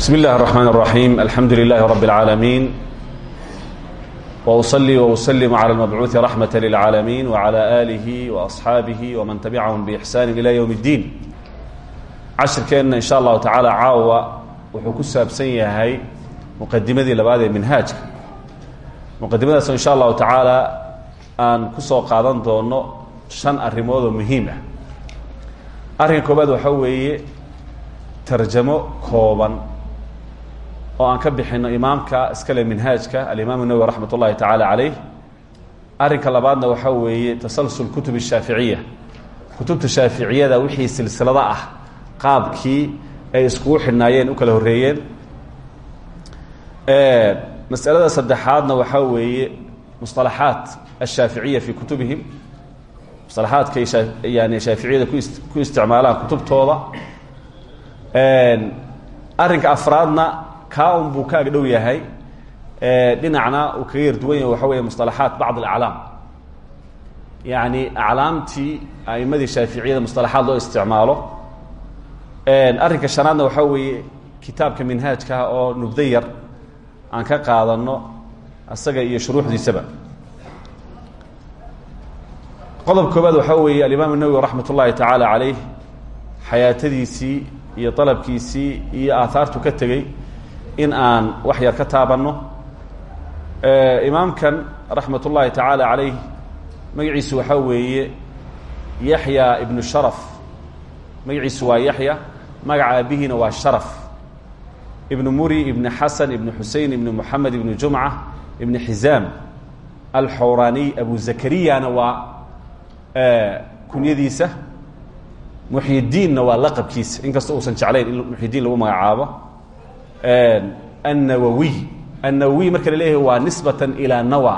بسم الله الرحمن الرحيم الحمد لله رب العالمين وأصلي وأسلم على المبعوث رحمة للعالمين وعلى آله وأصحابه ومن تبعهم بإحسان إلى يوم الدين cashirkeenna in sha allahu tacaala caawa wuxuu ku saabsan yahay muqadimadii labaad ee minhaajka muqadimadaasoo insha allahu tacaala aan ku soo qaadan doono shan arrimood oo muhiim ah arrinka koobaad waxaa weeye tarjamo kooban oo aan ka bixino imaamka iskale minhaajka alimaam nawowi raxmat ullahi tacaala caleyh arrinka labaadna waxaa weeye tasalsul kutub shaaficiya kutubta shaaficiyada wixii silsilado ah qaabkii ay iskugu xidhnaayeen u kala horreeyeen. Masalada saddexaadna waxaa weeye musطalaxaat ashaaficiya fi kutubihim. Musalaxaadkay yani shaaficiyada ku isticmaalaan kutubtooda. Arrinka afraadna kaa un buu ka agdhow yahay dhinacna uu kaga yar duwan yahay waxa weeye musطalaxaat bacd اlaclaam yani aclaamtii a'imadii shaaficiyada musطalaxaad loo isticmaalo arrinka shanaadna waxaa weeye kitaabka minhaajkaah oo nubdo yar aan ka qaadano asaga iyo shuruuxdiisaba qodob koobaad waxaa weeye alimaam nawowi raxmat ullaahi tacaala caleyh xayaatadiisii iyo dalabkiisii iyo aahaartu ka tegey in aan wax yar ka taabanno. Imaamkan raxmat ullaahi tacaala caleyh magaciisu waxaa weeye yaxya ibnu sharaf. Magaciisu waa yaxya magaca aabbihiina waa sharaf. Ibnu muri ibni xasan ibni xusein ibni moxamed ibni jumca ibni xizaam alxawraniy abu zakariyana waa kunyadiisa. Muxyidiinna waa laqabkiisa. Inkastoo uusan jeclayn in muxyidiin lagu magacaabo annawawiy annawawiy marka la leeyahay waa nisbatan ilaa nawa.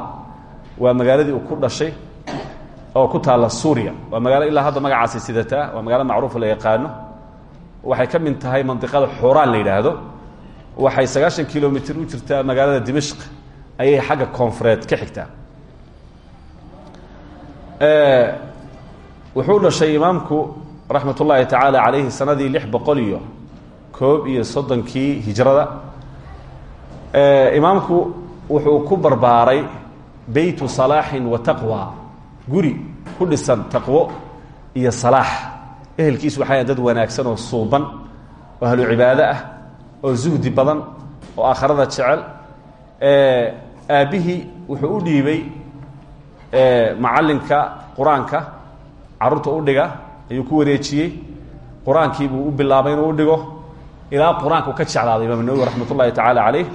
Waa magaaladii uu ku dhashay oo ku taalla suuriya. Waa magaalo ilaa hadda magacaasay sidataa waa magaalo macruufa la yaqaano. Waxay ka mid tahay mandiqada xuraan la yidhaahdo. Waxay sagaashan kilomitr u jirtaa magaalada dimashq. Ayay xagga koonfureed ka xigtaa. Wuxuu dhashay imaamku raxmat ullaahi tacaala calayhi sanadii koob iyo soddonkii hijrada. Imaamku wuxuu ku barbaaray beytu salaaxin wa taqwa. Guri ku dhisan taqwo iyo salaax. Ehelkiisu waxay dad wanaagsan oo suuban oo ahlu cibaado ah oo zuhdi badan oo aakharada jecel. Aabbihii wuxuu u dhiibay macallinka qur'aanka. Carruurta u dhiga ayuu ku wareejiyey. Qur'aankii buu u bilaabay inuu u dhigo ilaa qur'aanka u ka jeclaaday imaam nawowi raxmat ullahi tacaala caleyh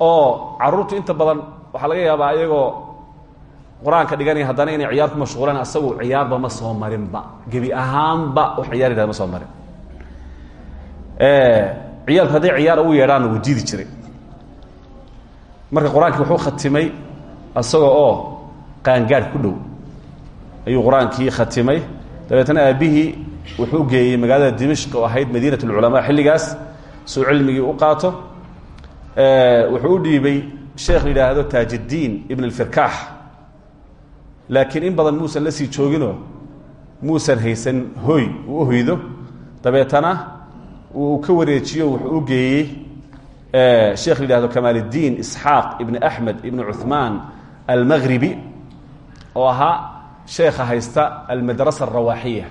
oo carruurtu inta badan waxaa laga yaabaa iyagoo qur'aanka dhiganaya haddana inay ciyaar ku mashquulaan asagu ciyaarba ma soo marinba. Gebi ahaanba wax ciyaar yihahda ma soo marin. Ciyaalku hadday ciyaar ugu yeedhaanna wuu diidi jiray. Marka qur'aankii wuxuu khatimay isaga oo qaangaadh ku dhow. Ayuu qur'aankii khatimay. Dabeetna aabbihii wuxuu geeyey magaalada dimashq oo ahayd madiinat lculamaa xilligaas suu cilmigii u qaato wuxuu dhiibay sheekh la yidhaahdo taajiddiin ibn alfirkaax. Laakiin in badan muusan la sii jooginoo muusan haysan hoy uu uhoydo dabeetana uu ka wareejiyo wuxuu u geeyey sheekh la yidhahdo kamaaliddiin isxaaq ibni axmed ibni cuhmaan almagribi oo ahaa sheekha haysta almadrasa alrawaaxiya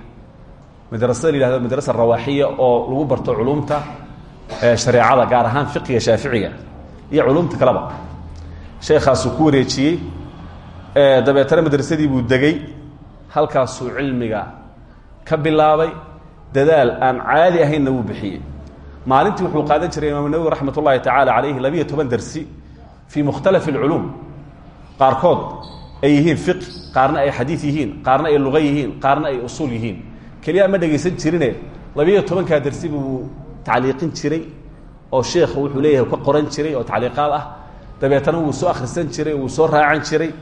madrasada la yihahdo madrasa rawaaxiya oo lagu barto culumta shareecada gaar ahaan fiqiga shaaficiga iyo culumta kaleba. Sheekhaasuu ku wareejiyey dabeetana madrasadii buu degey halkaasuu cilmiga ka bilaabay dadaal aan caadi ahaynna wuu bixiyey. Maalintii wuxuu qaadan jiray imaam nawowi raxmat ullaahi tacaala calayhi toban dersi fii mukhtalafi alculuum qaarkood ay yihiin fiqi ay xadiid yihiin qaarna ay luqa yihiin qaarna ay usuul yihiin keliya ma dhegaysan jirine. Labiyo tobankaa dersi buu tacliiqin jiray oo sheekhu wuxuu leeyahay ka qoran jiray oo tacliiqaad ah. Dabeetana wuu soo akhrisan jiray wuu soo raacan jiray.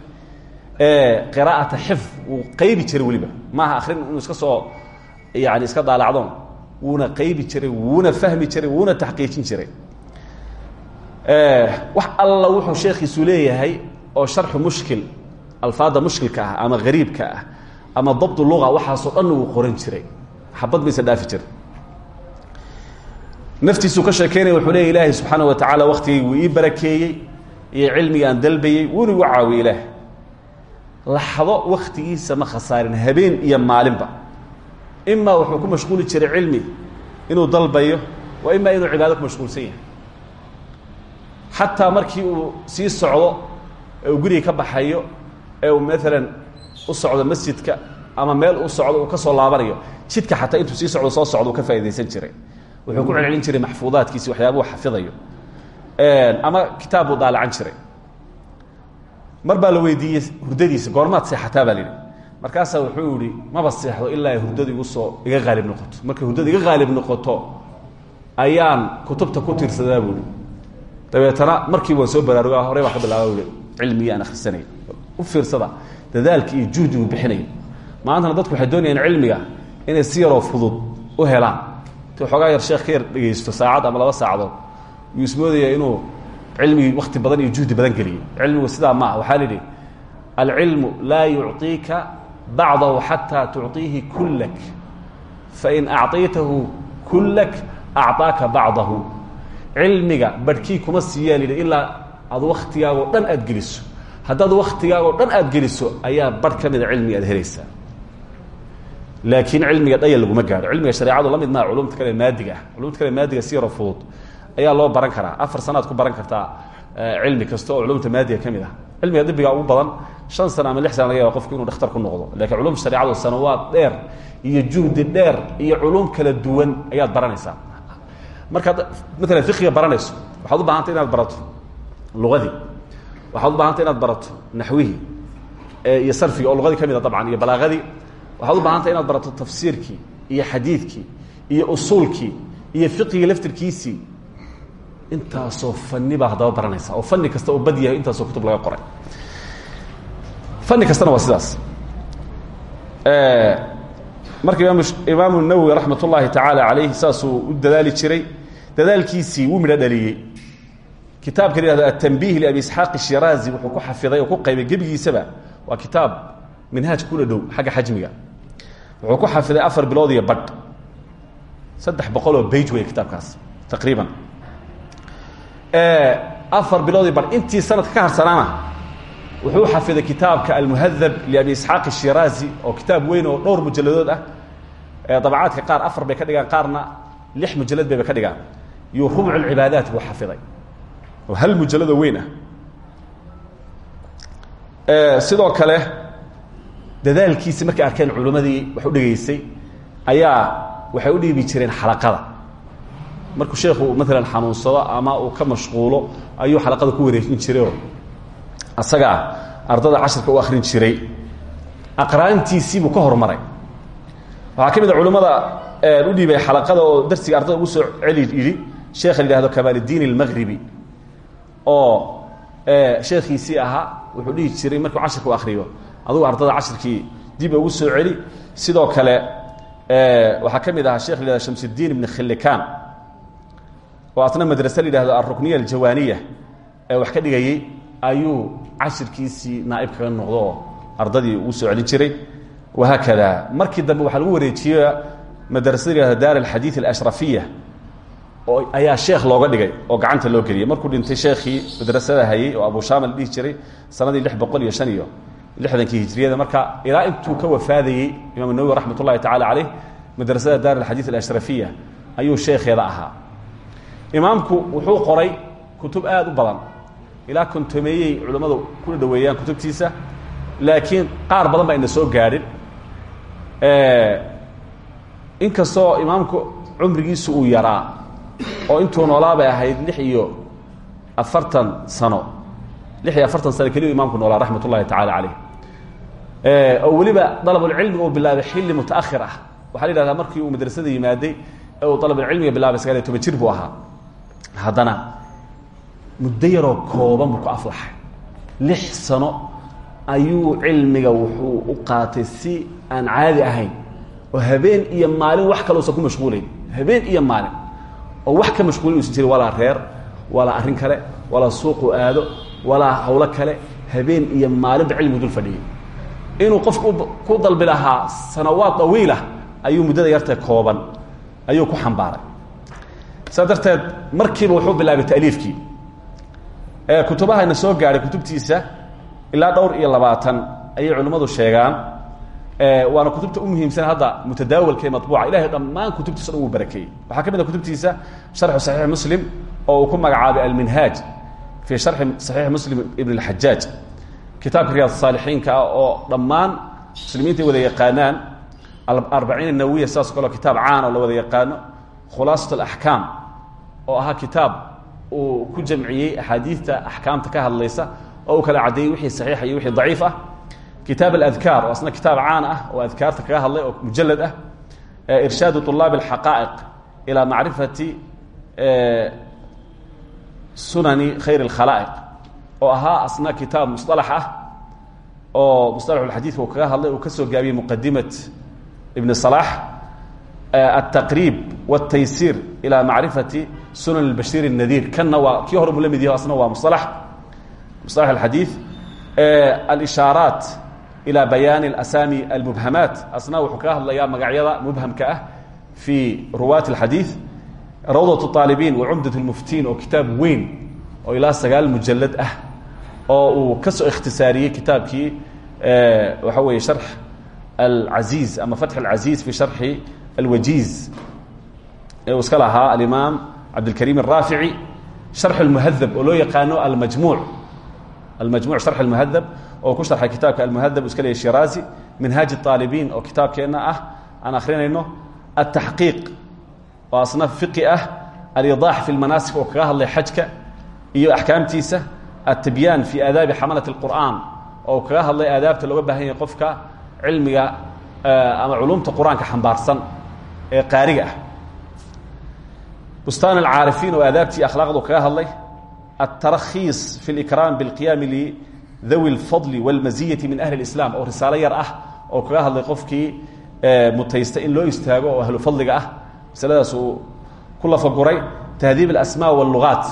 Qiraa'ata xifd wuu qaybi jiray weliba. Maaha akrin inuu iska soo yani iska daalacdoon. Wuuna qaybi jiray wuuna fahmi jiray wuuna taxqiijin jiray. Wax alla wuxuu sheekhiisu leeyahay oo sharxu mushkil alfaada mushkilka ah ama hariibka ah ama dabdu luga waxaasoo dhan wuu qoran jiray. Xabad maysa dhaafi jira naftiisuu ka sheekeynaya wuxuu leeya ilaahay subxaana wa tacaala waktigay wuu ii barakeeyey iyo cilmiga aan dalbayey wuuna igu caawiye ilaah laxdo waktigiisa ma khasaarin habeen iyo maalinba. Imaa wuxuu ku mashquuli jiray cilmi inuu dalbayo wa imaa inuu cibaado ku mashquulsan markii uu sii socdo ee uu guriga ka baxayo ee uu maalan u socdo masjidka ama meel u socdo uu ka soo laabanayo jidka xataa intuu sii socdo soo socdo ka faa'idaysan jiray. Wuxuu ku celcelin jiray maxfuudaadkiisi waxyaaba uu xafidayo ama kitaab buu daalacan jiray. Mar baa la weydiiyey hurdadiisa goormaad seexataa baa la yidhi. Markaasaa wuxuu yihi maba seexdo ilaa ay hurdadu igu soo iga haalib noqoto. Markay hurdadu iga haalib noqoto ayaan kutubta ku tiirsadaa buui dabeetana markiiba waan soo baraaruga horey baan ka bilaaba cilmigii u fiirsada dadaalka iyo juhdigu bixinayo maantana dadku waxay doonayaan cilmiga inay si yaroo fudud u helaan ti xoogaa yar sheekh ka yar dhegaysto saacad ama laba saacadood yuu ismoodaya inuu cilmigii wakti badan iyo juhdi badan geliyo cilmigu sidaa ma ah waxaa la yidhi alcilmu laa yucطiika bacdahu xataa tucطiihi kulak fain acطaytahu kulak acطaaka bacdahu cilmiga barhkii kuma siiyaa layidhi ilaa aad waktigaagoo dhan aad geliso haddaad waktigaagoo dhan aad geliso ayaa barh ka mida cilmiga aad helaysaa laakiin cilmiga dhaya laguma gaadho. Cilmiga shareecadu la mid maa culumta kale maadiga ah. Culumta kale maadiga si yaro fudud ayaa loo baran karaa. Afar sanaad ku baran kartaa cilmi kasta oo culumta maadiga ka mid ah. Cilmiga dibiga ugu badan shan sana ama lix sana laga yaaba qofku inuu dhakhtar ku noqdo. Lakiin culumta shareecadu sanawaad dheer iyo juhdi dheer iyo culum kala duwan ayaad baranaysaa. Markaad maalan fiqiga baranayso waxaad u baahantay inaad barato lugadii waxaad u baahantay inaad barato naxwihii iyo sarfiga oo lugadii ka mid a dabcan iyo balaagadii waxaad u baahantay inaad barato tafsiirkii iyo xadiidkii iyo usuulkii iyo fiqigii laftirkiisii. Intaasoo fani baa haddaba baranaysa oo fani kasta oo bad yahay intaasoo kutub laga qoray. Fani kastana waa sidaas. Marka imaam imaamu nawowi raxmat ullaahi tacaala calayh saasuu u dadaali jiray. Dadaalkiisii wuu midho dhaliyey kitaabka la yihahdo atanbiih liabi isxaaq ishiraazi wuxuu ku xafiday oo ku qaybay gebigiisaba. Waa kitaab minhaaj kula dhow xagga xajmiga. Wuxuu ku xafiday afar bilood iyo badh. Saddex boqol oo bage wey kitaabkaas taqriiban. Afar bilood iyo badh. Intii sanadka ka harsanaana wuxuu xafiday kitaabka almuhadab liabi isxaaq ishiraazi oo kitaab weyn oo dhowr mujaladood ah. Dabacaadka qaar afar bay ka dhigaan qaarna lix mujalad bayba ka dhigaan. Iyo rubcu lcibaadaat buu xafiday oo hal mujalado weyn ah. Sidoo kale dadaalkiisi markay arkeen culimmadii wax u dhegaysay ayaa waxay u dhiibi jireen xalaqada. Markuu sheekhu maalan xanuunsado ama uu ka mashquulo ayuu xalaqada ku wareejin jirayoo asagaa ardada cashirka u akrin jiray. Aqraantiisiibuu ka horumaray waxaa ka mid a culimmada u dhiibay xalaqada oo darsiga ardada ugu soo celi yidhi sheekha la yihahdo almaqribi oo sheekhiisii ahaa wuxuu dhihi jiray markuu cashirka u akriyo ardada cashirkii dib ugu soo celi. Sidoo kale waxaa ka mid ahaa shekh la shamsuddiin ibn khillikan oo asna madrase la yihahdo alrukniya aljawaaniya ee wax ka dhigayey ayuu cashirkiisii naaib kaga noqdo ardadii ugu soo celin jiray. Wahaakada markii dambe waxaa lagu wareejiye madrasada la yihahdo daar alxadiid alashrafiya oo ayaa sheekh looga dhigay oo gacanta loo geliyey markuu dhintay sheekhii madrasada hayey oo abu shama la dhihi jiray sanadii lix boqol iyo shan iyo lixdankii hijriyada marka ilaa intuu ka wafaadayey imaam nawowi raxmat ullahi tacala caleyh madrasada daar alxadiid alashrafiya ayuu sheekheeda ahaa. Imaamku wuxuu qoray kutub aada u badan ilaa kontomeeyey culimmadu kuna dhaweeyaan kutubtiisa laakiin qaar badan baa ina soo gaadhin. Inkastoo imaamku cumrigiisu uu yaraa oo intuu noolaa bay ahayd lix iyo afartan sano. Lix iyo afartan sano keliyu imaamku noolaa raxmat ullahi tacala caleyh oo weliba dalabulcilmiga uu bilaabay xilli mutaakhir ah. Waxaa la yidhahdaa markii uu madrasada yimaaday ee uu dalabulcilmiga bilaabay sagaal iyo toban jir buu ahaa. Haddana muddo kooban buu ku aflaxay. Lix sano ayuu cilmiga wuxuu u qaatay si aan caadi ahayn oo habeen iyo maalin wax kale usan ku mashquulayn. Habeen iyo maalin oo wax ka mashquulin usan jirin walaa reer walaa arrin kale walaa suuqu aado walaa hawlo kale habeen iyo maalinba cilmigu dul inuu qofku ku dalbi sanawaad dawiilah ayuu muddada yarta kooban ayuu ku xambaaray. Saa darteed markiiba wuxuu bilaabay taaliifkii kutubahayna soo gaadhay kutubtiisa ilaa dhowr iyo labaatan ayay culimmadu sheegaan waana kutubta u muhiimsan hadda mutadaawalka ee mabuuca dhammaan kutubtiisa wuu barakeeyey waxaa ka mid a kutubtiisa sharxu saxiix muslim oo uu ku magacaabay alminhaaj fii sharxi saxiix muslim ibn اlxajaaj kitaabka riyaad saalixiinka ah oo dhammaan muslimiinta wada yaqaanaan. Arbaciin nawiya sidaas o kaleo kitaab caan oo wada yaqaano. Khulaasat alaxkaam oo ahaa kitaab uu ku jamciyey axaadiidta axkaamta ka hadlaysa oo uu kala caddeeyey wixii saxiixa iyo wixii daciif ah kitaab aladkaar oo asna kitaab caan ah oo adkaarta kaga hadlay oo mujalad ah irshaadu طulaab اlxaqaa'iq ilaa macrifati sunani khayr اlkhalaa'iq oo ahaa asna kitaab musطalax ah oo musطalaxulxadiidka uu kaga hadlay uu ka soo gaabiyey muqadimat ibn صalax altaqriib wاtaysiir ilى macrifati sunan اlbashir الnadiir kanna waa kii hore mu la mid yaho asna waa musalax musطalax alxadiid alishaaraat ilى bayaani اlasami almubhamaat asna wuxuu kaga hadlayaa magacyada mubhamka ah fii ruwaati اlxadiid rawdaة الطaalibiin wacumdaة اlmuftiin oo kitaab weyn oo ilaa sagaal mujalad ah oo uu ka soo ikhtisaariyey kitaabkii waxa weeye sharx alcaziiz ama fatx alcaziiz fi sharxi alwajiiz ee uu iska lahaa alimaam cabdilkariim الraafici sharx اlmuhadab oo loo yaqaano almajmuuc almajmuc sharx اlmuhadab oo ku sharxay kitaabka almuhadab u iska leeyay shiraazi minhaaj الطaalibiin oo kitaabkeenna ah aan akrinayno altaxqiiq oo asna fiqi ah aliضaax fi lmanaasik oo kaga hadlay xajka iyo axkaamtiisa altibyaan fi aadaabi xamalat اlqur'an oo kaga hadlay aadaabta looga baahan yahay qofka cilmiga ama culumta qur-aanka xambaarsan ee qaariga ah bustaan alcaarifiin oo aadaabtii akhlaaqdu kaga hadlay altarakhiis fi اlikraam biاlqiyaami lidawi اlfadli wاlmaziyati min ahli اlislam oo risaalo yar ah oo kaga hadlay qofkii mutaysta in loo istaago oo ahlu fadliga ah masaladaas uu ku lafaguray tahdiib alasmaa wاllugaat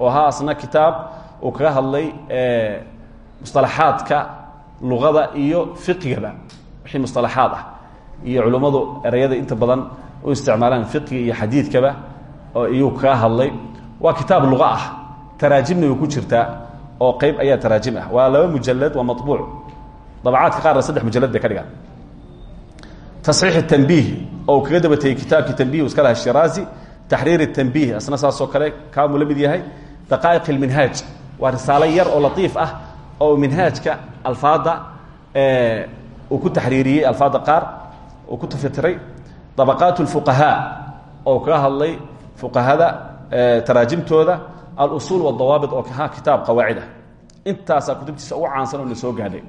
oo ahaa asna kitaab uu kaga hadlay musطalaxaadka luqada iyo fiqigaba wixii musطalaxaad ah iyo culummadu ereyada inta badan u isticmaalaan fiqiga iyo xadiidkaba oo iyuu kaga hadlay waa kitaab luqa ah taraajimna way ku jirtaa oo qeyb ayaa taraajim ah. Waa laba mujalad waa mabuuc dabacaadka qaarna saddex mujalad bay ka dhigaan. Tasxiix tanbiih oo kaga daba tegey tanbih u iska laha shiraazi taxriir tanbiih asna saasoo kale kaamuu la mid yahay. Daqaa'iq ilminhaaj waa risaalo yar oo latiif ah oo minhaajka alfaada uu ku taxriiriyey alfaada qaar uu ku tafitiray. Dabaqaat lfuqahaa oo kaga hadlay fuqahada taraajimtooda alusul wاdawaabit oo kaha kitaab qawaacid ah kutubtiisa ugu caansan oo na soo gaadhay.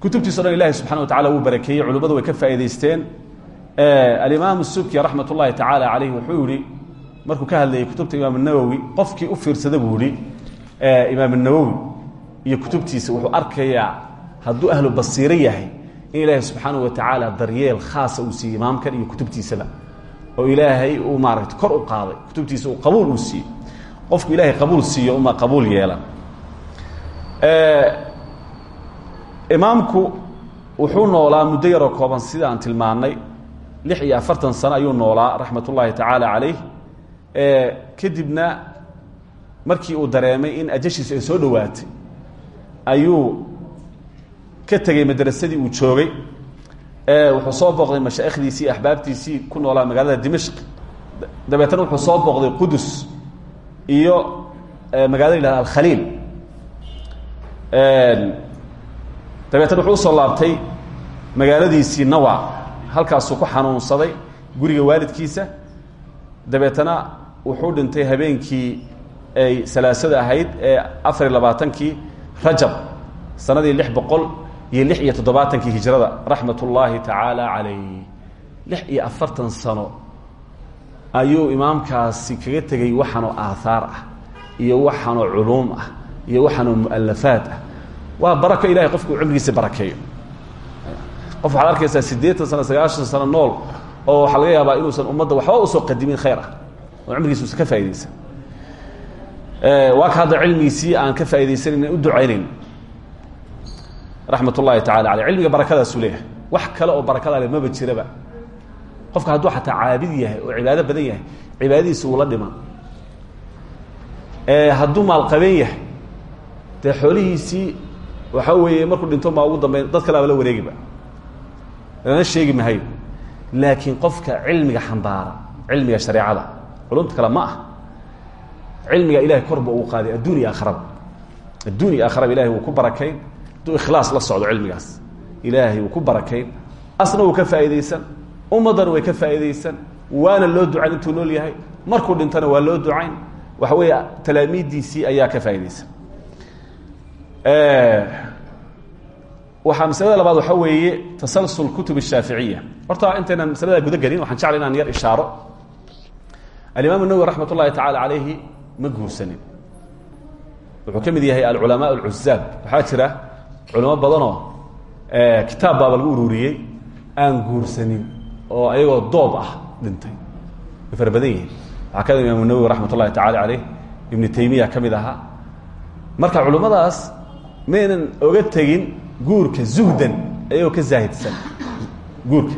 Kutubtiisa o dhan ilahi subxana wa tacala wuu barakeeyey culimmadu way ka faa'idaysteen alimaam subki raxmat ullahi tacaala calayh wuxuu yihi markuu ka hadlayay kutubta imaam nawowi qofkii u fiirsada buu yihi imaam nawowi iyo kutubtiisa wuxuu arkayaa hadduu ahlu basiiro yahay in ilaahay subxaana wa tacaala daryeel khaasa uu siiyey imaamkan iyo kutubtiisaba. Oo ilaahay uu maaragta kor u qaaday kutubtiisa uu qabuul uu siiyey qofku ilaahay qabuul siiyo uma qabuul yeelan imaamku wuxuu noolaa muddo yaroo kooban sida aan tilmaannay. Lix iyo afartan sano ayuu noolaa raxmat ullaahi tacaala calayh. Kadibna markii uu dareemay in ajashiisu ay soo dhowaatay ayuu ka tegey madrasadii uu joogay. Wuxuu soo booqday mashaa'ikhdiisii axbaabtiisii ku noolaa magaalada dimashq. Dabeetana wuxuu soo booqday qudus iyo magaalada yihahda alkhaliil. Dabeetana wuxuu u soo laabtay magaaladiisii nawa halkaasuu ku xanuunsaday guriga waalidkiisa. Dabeetana wuxuu dhintay habeenkii ay salaasada ahayd ee afar iyo rajab sanadii lix boqol iyo lix iyo hijrada. Raxmat ullaahi tacaala calayh afartan sano ayuu imaamkaasi kaga tegey waxaanoo aahaar ah iyo waxaanoo culuum ah iyo waxaanoo mu'alafaad ah. Waa barako ilahay qofku uu cumrigiisa barakeeyo. Qof waxaad arkaysaa siddeetan sano sagaashan sano nool oo waxaa laga yaabaa inuusan ummadda waxba u soo qadimin khayr ah. Oo cumrigiisa usan ka faa'idaysan waa ka hadda cilmigiisii aan ka faa'idaysanayn u ducaynayn raxmat ullahi tacala aleyh cilmiga barakadaasuu wax kale oo barakada le maba jiraba qofka hadduu xataa caabid yahay oo cibaado badan yahay cibaadadiisa wuu la dhiman hadduu maalqabeen yahay dee xoolihiisii waxaa weeye markuu dhinto maa ugu dambeyn dad kale aba la wareegiba. Lana sheegi mahayo laakiin qofka cilmiga xambaara cilmiga shareecada culumta kale ma ah. Cilmiga ilahay korba uu qaaday adduun iyo aakharaba adduun iyo aakharaba ilahay wuu ku barakayn. Hadduu ikhlaas la socdo cilmigaas ilaahay wuu ku barakayn. Asna wuu ka faa'iidaysan ummadan way ka faa'iidaysan waana loo ducayn intuu nool yahay. Markuu dhintana waa loo ducayn. Waxa weeye talaamiiddiisii ayaa ka faa'iidaysan. Eh, waxaa masalada labaad waxaa weeye tasalsul kutub الshaaficiya horta intaynan maslada guda gelin waxaan jeclay inan yar ishaaro. Alimaam nawwi raxmat ullahi tacala calayhi ma guursanin. Wuxuu ka mid yahay alculamaa alcuzaab waxaa jira culamo badanoo eh, kitaab baaba lagu ururiyey aan guursanin oo ayagoo doob ah dhintay. Way fara badan yihiin. Waxaa ka mid imaam الnawwi raxmat ullahi tacala caleyh ka mid marka culimmadaas maynan oga tegin guurka zuhdan ayagoo ka zaahidsan guurka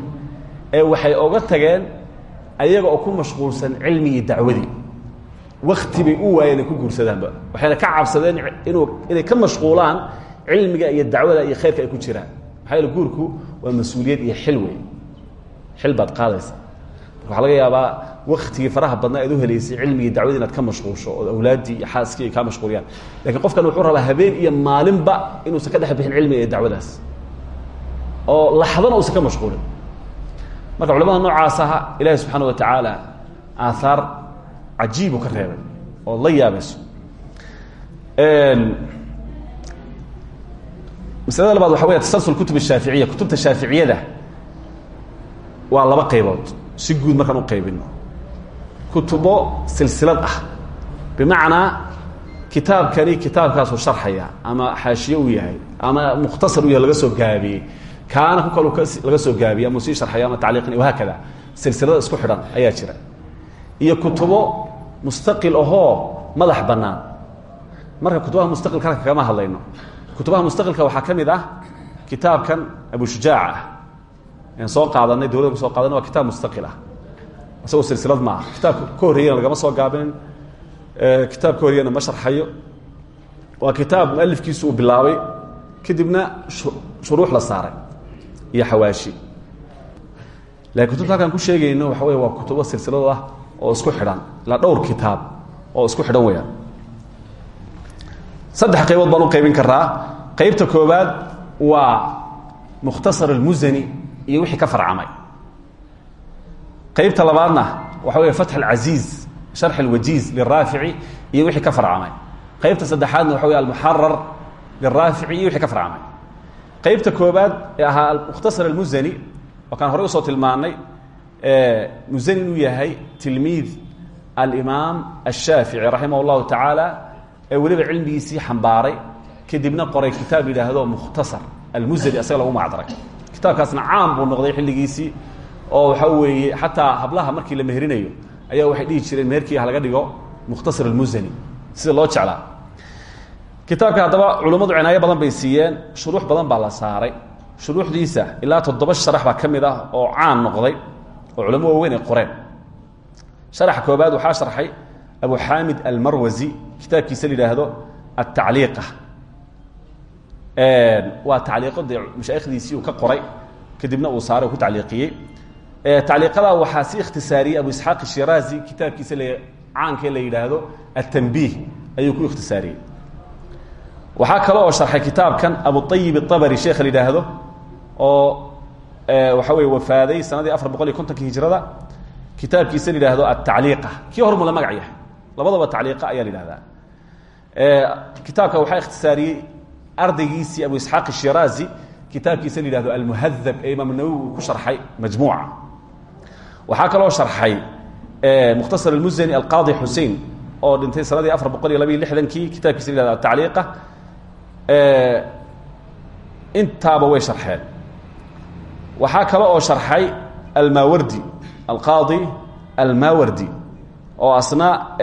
ee waxay oga tageen ayaga oo ku mashquulsan cilmigii dacwadii. Wakti bay u waayeen ay ku guursadaanba. Waxayna ka cabsadeen inuu inay ka mashquulaan cilmiga iyo dacwada iyo khayrka ay ku jiraan. Maxaa guurku waa mas'uuliyad iyo xil wey xil baad qaadaysa marka waxaa laga yaabaa waktigii faraha badnaa aad u helaysay cilmigii dacwadii inaad ka mashquulsho oo awlaaddii iyo xaaskii ay kaa mashquuliyaan. Lakiin qofkan wuxuu rabaa habeen iyo maalinba inuusan ka dhex bixin cilmiga iyo dacwadaas. Oo laxdana uusan ka mashquulin. Marka culamada noocaas aha ilaahi subxaana wa tacaala aahaar cajiibu ka reebay oo la yaabayso masalada labaad waxa weya tasalsul kutub shaaficiya kutubta shaaficiyada waa laba qaybood. Si guud markaan u qaybino kutubo silsilad ah. Bimacnaa kitaabkani kitaabkaasuu sharxaya ama xaashiye uu yahay ama mukhtasar u yahay laga soo gaabiyey. Kaana ku kalu laga soo gaabiyey ama sii sharxaya ama tacliiqin wahaakada silsilada isku xidhan ayaa jira. Iyo kutubo mustaqil ahoo madax bannaan. Marka kutubaha mustaqilka kagama hadlayno. Kutubaha mustaqilka waxaa ka mid ah kitaabkan abushujaac ah soo qaadanay dowladda ku soo qaadanay waa kitaab mustaqil ah. Isagoo silsilad ma aha. Kitaabka ka horreeyana lagama soo gaabinin. Kitaab ka horreeyana ma sharxayo. Waa kitaab mualifkiisu uu bilaabay. Kadibna shuruux la saaray iyo xawaashi. Lakiin kutubta halkaan ku sheegayno waxa wey waa kutubo silsilado ah oo isku xidhan. Ilaa dhowr kitaab oo isku xidhan weyaan saddex qaybood baan u qaybin karaa qaybta koobaad waa mukhtasar almusani iyo wixii ka farcamay. Qaybta labaadna waxa wey fatx alcaziiz sharx alwajiiz liraafici iyo wixii ka farcamay. Qaybta saddexaadna waxa wey almuxarar liraafici iyo wixii ka farcamay. Qaybta koobaad ee ahaa mukhtasar almusani oo kaan horey u soo tilmaanay musani inuu yahay tilmiid alimaam ashaafici raximah اllahu tacaala ee weliba cilmigiisii xambaaray. Kadibna qoray kitaab yidhaahdo mukhtasar almusani asaga lagu magacdaray kitaabkaasna caam buu noqday xilligiisii oo waxa weeye xataa hablaha markii la meherinayo ayaa waxay dhihi jireen meherkii ha laga dhigo mukhtasar almusani sida loo jeclaa. Kitaabka haddaba culummadu cinaayo badan bay siiyeen shuruux badan baa la saaray. Shuruuxdiisa ilaa toddoba sharax baa ka ah oo caan noqday oo culamo waaweyn ay qoreen. Sharaxa koobaad waxaa sharxay abu xaamid almarwasi kitaabkiisa la yidhaahdo altacliiqa waa tacliiqo dee uu ka qoray kadibna uu saaray oo ku tacliiqiyey. Tacliiqada waxaa si ikhtisaariyey abu isxaaq shiraazi kitaabkiisa l caanka la yidhaahdo atanbiih ayuu ku ikhtisaariyey. Waxaa kale oo sharxay kitaabkan abuayib abari sheekha la yidhaahdo oo waxa wey wafaaday sanadii afar boqol iyo kontonki hijrada. Kitaabkiisa la yidhaahdo atacliiqa kii hormu la labadaba tacliiqa ayaa la yidhahdaa kitaabka waxaa ikhtisaariyey ardaygiisii abu isxaaq shiraazi kitaabkiisa la yidhahdo almuhadab ee imaam nawowi uu ku sharxay majmuuca. Waxaa kaloo sharxay mukhtasar almusani alqaadi xusein oo dhintay sanadii afar boqol iyo labayo lixdankii kitaabkiisa yihahdo intaaba way sharxeen. Waxaa kale oo sharxay almawardi alqaadi almawardi oo asna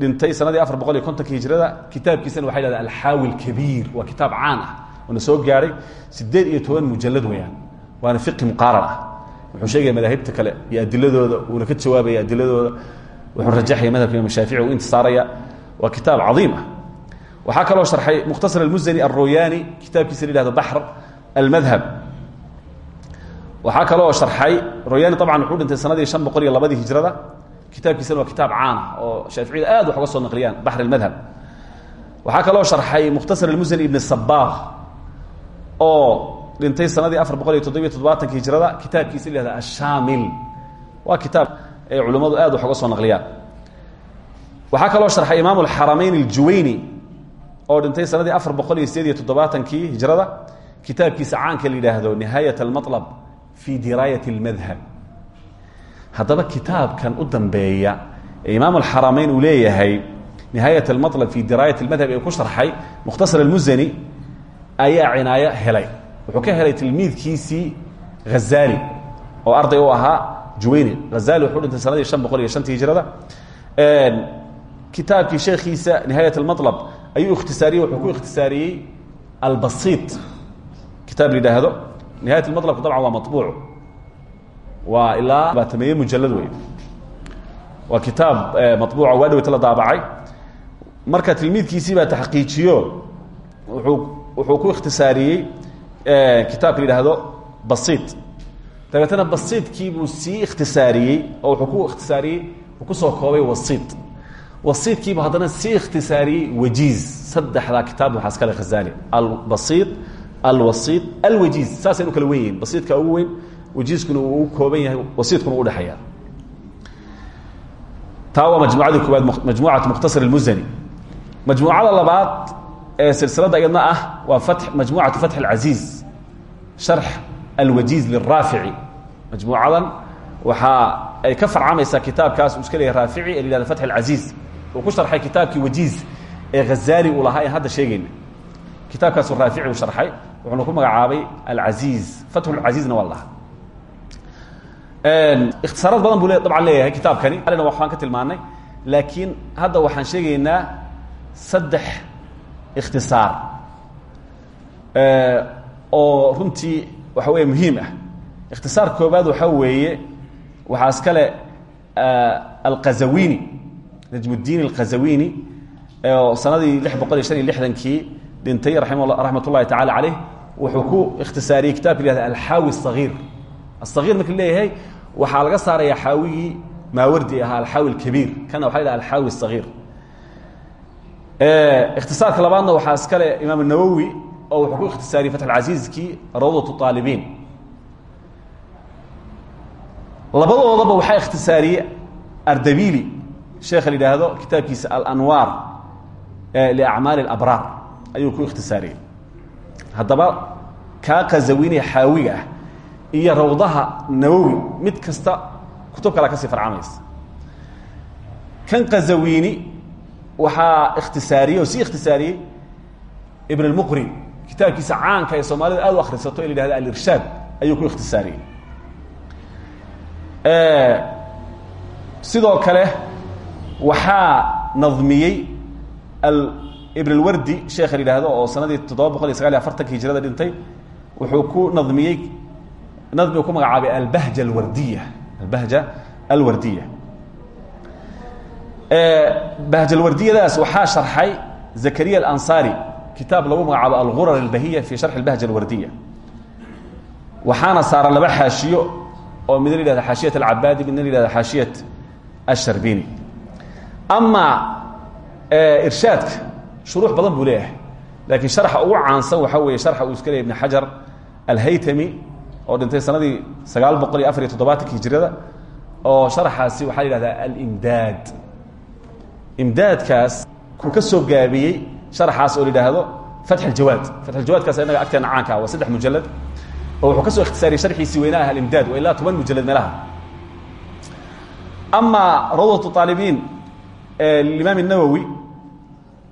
dhintay sanadii afar boqol iyo kontonka hijrada kitaabkiisana waxa yhahda alxaawi lkabiir waa ah oona soo gaadhay siddeed iyo weeyaan. Waana fiqi muqaaran ah. Wuxuu sheegaya madaahibta kale iyo adiladooda wuuna ka jawaabaya adiladooda wuxuu rajaxaya madhabka imam shaafici uu intisaaraya. Waa kitaab cadiim ah. Waxaa kaloo sharxay mukhtasar almusani alroyani kitaabkiisa la yihahdo baxr almadhab waxaa kaloo sharxay royani طabcan wuxuu dhintay sanadii شhan boqol iyo hijrada kitaabkiisana waa kitaab caana oo shaaficiyada aad wax uga soo naqliyaan baxr اmadhab waxaa kaloo sharxay mukhtasar اmusni ibn sabaq oo dhintay sanadii afar boqol iyo toddobiyo toddobaatanki hijrada kitaabkiisa la yihahda ashamil waa kitaab ay culimmadu aad wax uga soo naqliyaan waxaa kaloo sharxay imaam اlxaramayn اljuwayni oo dhintay sanadii afar boqol iyo sideed iyo toddobaatankii hijrada kitaabkiisa caanka la yidhaahdo nihaayat almalab fi diraayat اlmadhab haddaba kitaabkan u dambeeya ee imaam alxaramayn uu leeyahay nihaayat almalab fi diraayat اlmadhab ee ku sharxay mukhtasar almusani ayaa cinaayo helay. Wuxuu ka helay tilmiidkiisii hazali oo arday u ahaa juwayni. Hazali wuxuu dhintay sanadii shan boqol iyo shantii hijrada kitaabkii sheekhiisa nihaayat almalab ayuu wuxuu ku ikhtisaariyey albasiit kitaab la yidhaahdo nihayat almalabku dabcan waa maطbuuc waa ilaa baatameeye mujalad wey waa kitaab maطbuuca waa dhaweyta la daabacay. Marka tilmiidkiisii baa taxqiijiyo wuxuu wuxuu ku ikhtisaariyey kitaabka la yidhaahdo basiit. Dabeetana basiidkii buu sii ikhtisaariyey oo wuxuu ku ikhtisaariyey uu ku soo koobay wasiit. Wasiidkiibu haddana sii ikhtisaariyey wajiiz saddexdaa kitaab waxaa iskale khazali albasiit alwasiit alwajiiz saasaynu kala wen yihiin basiidka ugu weyn wajiizkuna uu kooban yahay wasiidkuna u udhexeeya taa waa majmuucadii koowaad majmuucatu mukhtasar اlmusani majmuucada labaad ee silsiladda iyadna ah waa majmuucatu fatx اlcaziiz sharx alwajiiz liraafici majmuucadan waxaa ay ka farcamaysaa kitaabkaas uu iska leeyahay raafici ee la yihahdo fatx alcaziiz uu ku sharxay kitaabkii wajiiz ee hazaali uu lahaa en hadda sheegayna kitaabkaasu raafici uu sharxay wuxuuna ku magacaabay alcaziiz fatxulcaziizna waa lahaa ikhtisaaraad badan buu dabcan leeyahay kitaabkani. Alina waxbaan ka tilmaanay laakiin hadda waxaan sheegaynaa saddex ikhtisaar. Oo runtii waxa weeye muhiim ah. Ikhtisaar koobaad waxaa weeye waxaa iskale alqazawini najmuddiin alqazawini oo sanadii lix boqol iyo shan dhintay raxmat ullahi tacala caleyh wuxuu ku ikhtisaariyey kitabka yihahda alxaawi asagiir asagiir marka leeyahay waxaa laga saaraya xaawigii maawardi ahaa alxaawi alkabiir kana waxa la alxaawi asagiir ikhtisaarka labaadna waxaa iskale imaam nawowi oo wuxuu ku ikhtisaariyey fatx alcasiizkii rawdat aalibiin labadoodaba waxaa ikhtisaariyey ardabili sheekha la yidhaahdo kitaabkiisa alanwaar liacmaali اlabraar ayuu ku ikhtisaariyey haddaba kaa qazawini xaawiga ah iyo rawdaha nawowi mid kasta kutub kala ka sii farcamaysa. Kan qazawini waxaa ikhtisaariyey oo sii ikhtisaariyey ibn اlmuqri kitaabkiisa caanka ee soomaalida aad u akhrisato ee la yihahdo alirshaad ayuu ku ikhtisaariyey. Sidoo kale waxaa nadmiyey ibn اlwardi sheekha la yihahdo oo sanadii toddoba boqol iyo sagaal iyo afartanka hijrada dhintay wuxuu ku nadmiyey nadmigu ku magacaabay albahja alwardiya. Albahja alwardiya. Bahja alwardiyadaas waxaa sharxay zakariya alansari kitaab lagu magacaabo algurar albahiya fi sharxi albahja alwardiya. Waxaana saaran laba xaashiyo oo midna yihahda xaashiyat alcabaadi midna yihahda xaashiyat asharbini ama irshaadka shuruux badan buu leeyahay. Laakiin ugu caansan waxaa weeye sharxa uu iska ibn xajar alhaytami oo dhintay sanadii sagaal boqol oo sharxaasi waxaa la yihahdaa alimdaad. Imdaadkaas kuu ka soo sharxaas oo la yidhaahdo fatx aljawaad fatx aljawaadkaas inaga agteena caanka ah waa saddex mujalad oo wuxuu ka soo ikhtisaariyey sharxiisii weynaha alimdaad waa ilaa toban mujalad meelaha. Ama rawdat aalibiin limaam الnawowi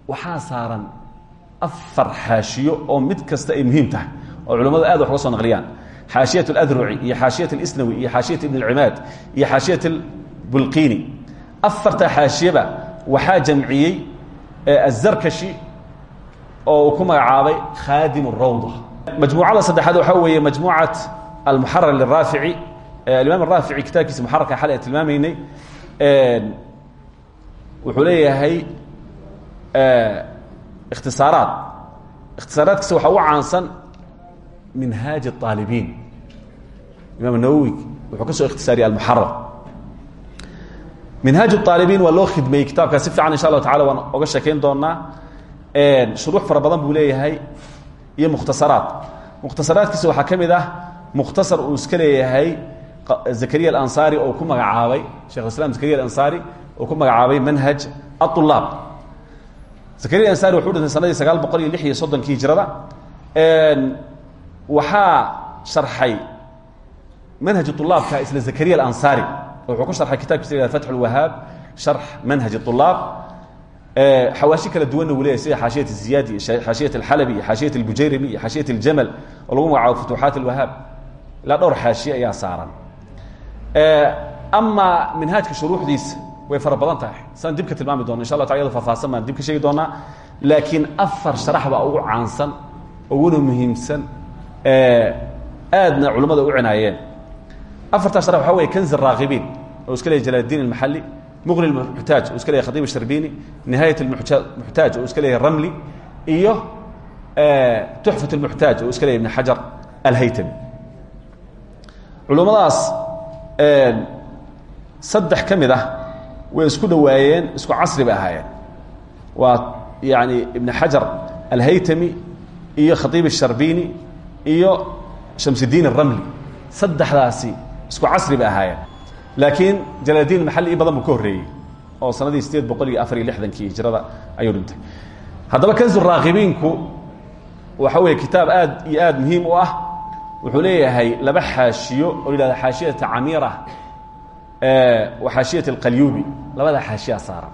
waxaa saaran afar xaashiyo oo mid kasta ay muhiim tahay oo culimmadu aad wax uga soo naqliyaan xaashiyat اladruci iyo xaashiyat اlisnawi iyo xaashiyat ibn اlcimaad iyo xaashiyat اlbulqini afarta xaashiyaba waxaa jamciyey azarkashi oo uu ku magacaabay khaadim الrawda majmuucada saddexaad waxaa weeye majmuucat almuxarar liraafici alimaam araafici kitaabkiisa muxararka xalay aan tilmaamaynay wuxuu leeyahay ikhtisaaraad ikhtisaaraadkiisa waxaa ugu caansan minhaaj اaalibiin imaam nawwi wuxuu ka soo ikhtisaariyey almuxarar minhaaj اaalibiin waa loo khidmeeyey kitaabkaa si fiican insha allah taala waan oga sheekayn doonaa shuruux fara badan buu leeyahay iyo mukhtasaraad mukhtasaraadkiisa waxaa ka mid ah mukhtasar uu iska leeyahay zakariya alansaari oo ku magacaabay shekh islam zakariya alansaari oo ku magacaabay manhaj aulaab zakariya ansari wuxuu dhintay sanadii sagaal boqol iyo lix iyo soddonkii hijrada waxaa sharxay manhaji ulaabka isla zakariya alansaari. Wuxuu ku sharxay kitabkiisa fatx lwahaab sharx manhaji ulaab xawaashi kala duwanna uu leeyahy sida xaashiyat ziyaadi iyo xaashiyat alxalabi iyo xaashiyat albujayrimi iyo xaashiyat aljamal oo lagu magacaabo futuuxaat alwahaab ilaa dhowr xaashiye ayaa saaran. Amaa minhaajka shuruuxdiisa way fara badan tahay. Saan dib ka tilmaami doona insha allah ta yado faahfaahsan baan sheegi doonaa. Laakiin afar sharax baa ugu caansan oo muhiimsan aadna culimmada u cinaayeen. Afartaa sharax waxa wey kanzi raakibiin oo iska leeyahy jalaaldiin almaxali muqni muxtaaj oo iska leeyahy khadiib asharbini nihaayat muxtaaj oo iska leeyahy ramli iyo tuxfat lmuxtaaj oo iska leeyahy ibn xajar alhaytami. Culummadaas saddex ka mid ah way isku dhowaayeen isku casri bay ahaayeen. Waa yani ibn xajar alhaytami iyo khaiib الsharbini iyo shamsudiin aramli saddexdaasi isku casriba ahaayeen. Laakiin jalaaldiin maxalli i badan buu oo sanadii sideed boqol hijrada ayuu dhintay. Haddaba kanzuraakibiinku waxa weeye kitaab aad iyo aad muhiim u ah. Wuxuu leeyahay laba xaashiyo oo yidhahda xaashiyata camira wa xaashiyat alqalyuubi. Labada xaashiyaa saaran.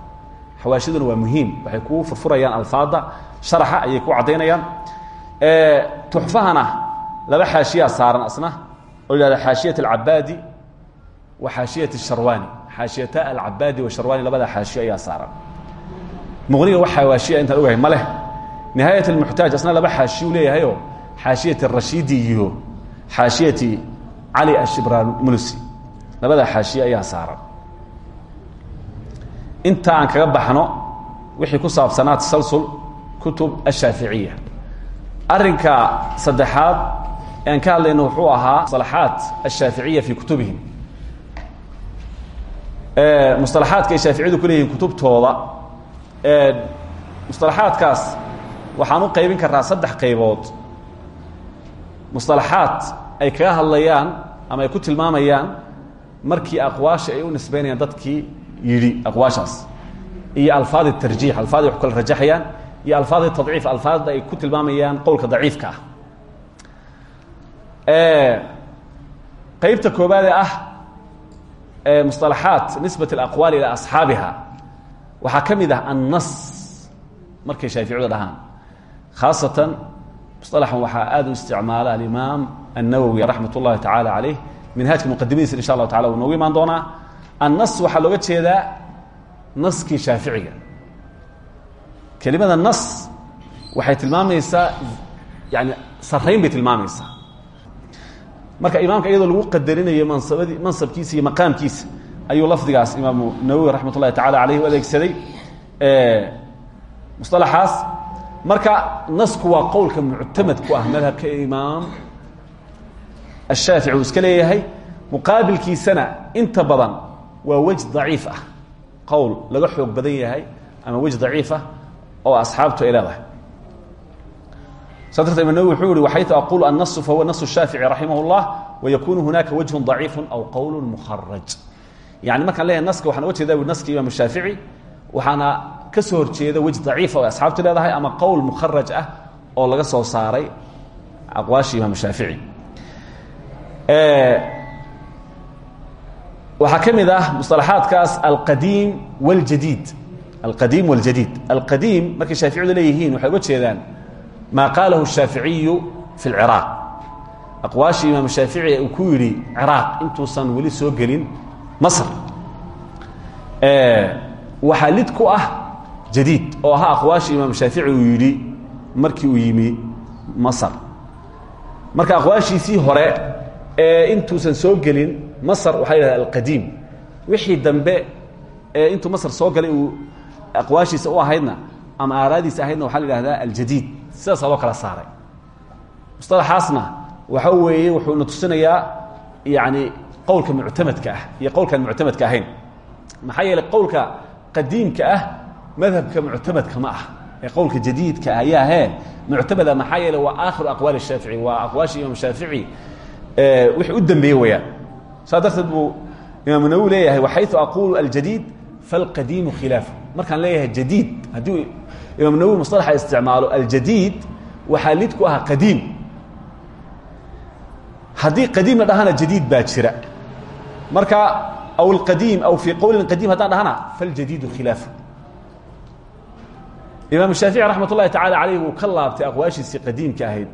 Xawaashiduna waa muhiim. Waxay kuu furfurayaan alfaada sharaxa ayay ku caddaynayaan tuxfahana laba xaashiyaa saaran asna oo la yihahda xaashiyat alcabaadi wa xaashiyat الsharwani xaashiyata alcabaadi washarwani labada xaashiyo ayaa saaran muqniga wax xawaashiya intaan ogahay ma leh nihaayat اlmuxtaaj asna laba xaashiyu leeyahayoo xaashiyat الrashidi iyo xaashiyati cali ashibramulusi labada xaashiye ayaa saaran inta aan kaga baxno wixii ku saabsanaa tasalsul kutub ashaaficiya arrinka saddexaad aan ka hadlayno wuxuu ahaa musalaxaat ashaaficiya fii kutubihim. Musalaxaadka ay shaaficiyadu ku leeyihiin kutubtooda musalaxaadkaas waxaan u qaybin karnaa saddex qaybood. Musalaxaad ay kaga hadlayaan ama ay ku tilmaamayaan markii aqwaasha ay u nisbaynayaan dadkii yidhi aqwaashaas. Iyo alfaad tarjiix alfaad ay wax kala rajaxayaan iyo alfaad tadciif alfaadda ay ku tilmaamayaan qowlka daciifka ah qaybta koobaad ee ah musطalaxaat nisbat اlaqwaal ilaa asxaabiha waxaa ka mid ah annas markay shaaficiyadu dhahaan khaasatan musطalaxan waxaa aad u isticmaala alimaam الnawowi raxmat اllahi taعala calayh minhaajka muqadimadiisa insha allahu tacala wuu noogu imaan doonaa annas waxaa looga jeedaa naskii shaaficiga kelimada nas waxay tilmaamaysaa yani sarrayn bay tilmaamaysaa. Marka imaamka iyadoo lagu qadarinayo mansabadii mansabkiisa iyo maqaamkiisa ayuu lafdigaas imaamu nawowi raxmat ullahi tacala alayh u adeegsaday musطalaxaas marka nasku waa qowlka muctamad ku ah madhabka imaam ashaafici uu iska leeyahay muqaabilkiisana inta badan waa wej daciif ah. Qowl laga xoog badan yahay ama wej daciif ah oo asxaabtu ay leedahay saa darteed ima nawwi wuxuu yihi waxaytu aqulu annasu fahuwa nasu shaafici raximah اllah wayakunu hunaaka wajhun daciifu aw qowl mukharaj yani markaan leeyahay naska waxaan oga jeeda naska imaam shaafici waxaana ka soo horjeeda wej daciifa oo asxaabtu leedahay ama qowl mukharaj ah oo laga soo saaray aqwaashii imaam shaafici waxaa ka mid ah musطalaxaadkaas alqadiim wاljadiid alqadiim waljadiid alqadiim markay shaaficiyadu leeyihiin waxay uga jeedaan maa qaalahu shaaficiyu fi lciraaq aqwaashii imaam shaafici uu ku yidhi ciraaq intuusan weli soo gelin masr. Waxaa lid ku ah jadiid oo ahaa aqwaashii imaam shaafici uu yidhi markii uu yimi masr. Marka aqwaashiisii hore ee intuusan soo gelin masr waxaa yidhahda alqadiim wixii dambe ee intuu masr soo galay uu aqwaashiisa u ahaydna ama aaraadiisa ahaydna waxaa la yidhahdaa aljadiid sidaasaa loo kala saaray. Musطalaxaasna waxa weeye wuxuuna tusinayaa yani qowlka muctamadka ah iyo qowlkaan muctamadka ahayn. Maxaa yeeley qowlka qadiimka ah madhabka muctamadka ma ah ee qowlka jadiidka ayaa he muctamada maxaa yeele waa aakhiru aqwaali shaafici waa aqwaasha imaam shaafici wixii u dambeeye weyaan saa darteed buu imaam nawowi leeyahay waxaytu aqulu aljadiid falqadiimu khilaafu markaan leeyahay jadiid haddii imaam nawowi musطalaxa isticmaalo aljadiid waxaa lid ku ahaa qadiim haddii qadiim la dhahana jadiid baa jira marka aw alqadiim aw fii qowlin qadiim haddaan dhahana faljadiidu khilaafu imaam shaafici raxmat ullahi tacala calayh wuu ka laabtay aqwaashiisii qadiimka ahayd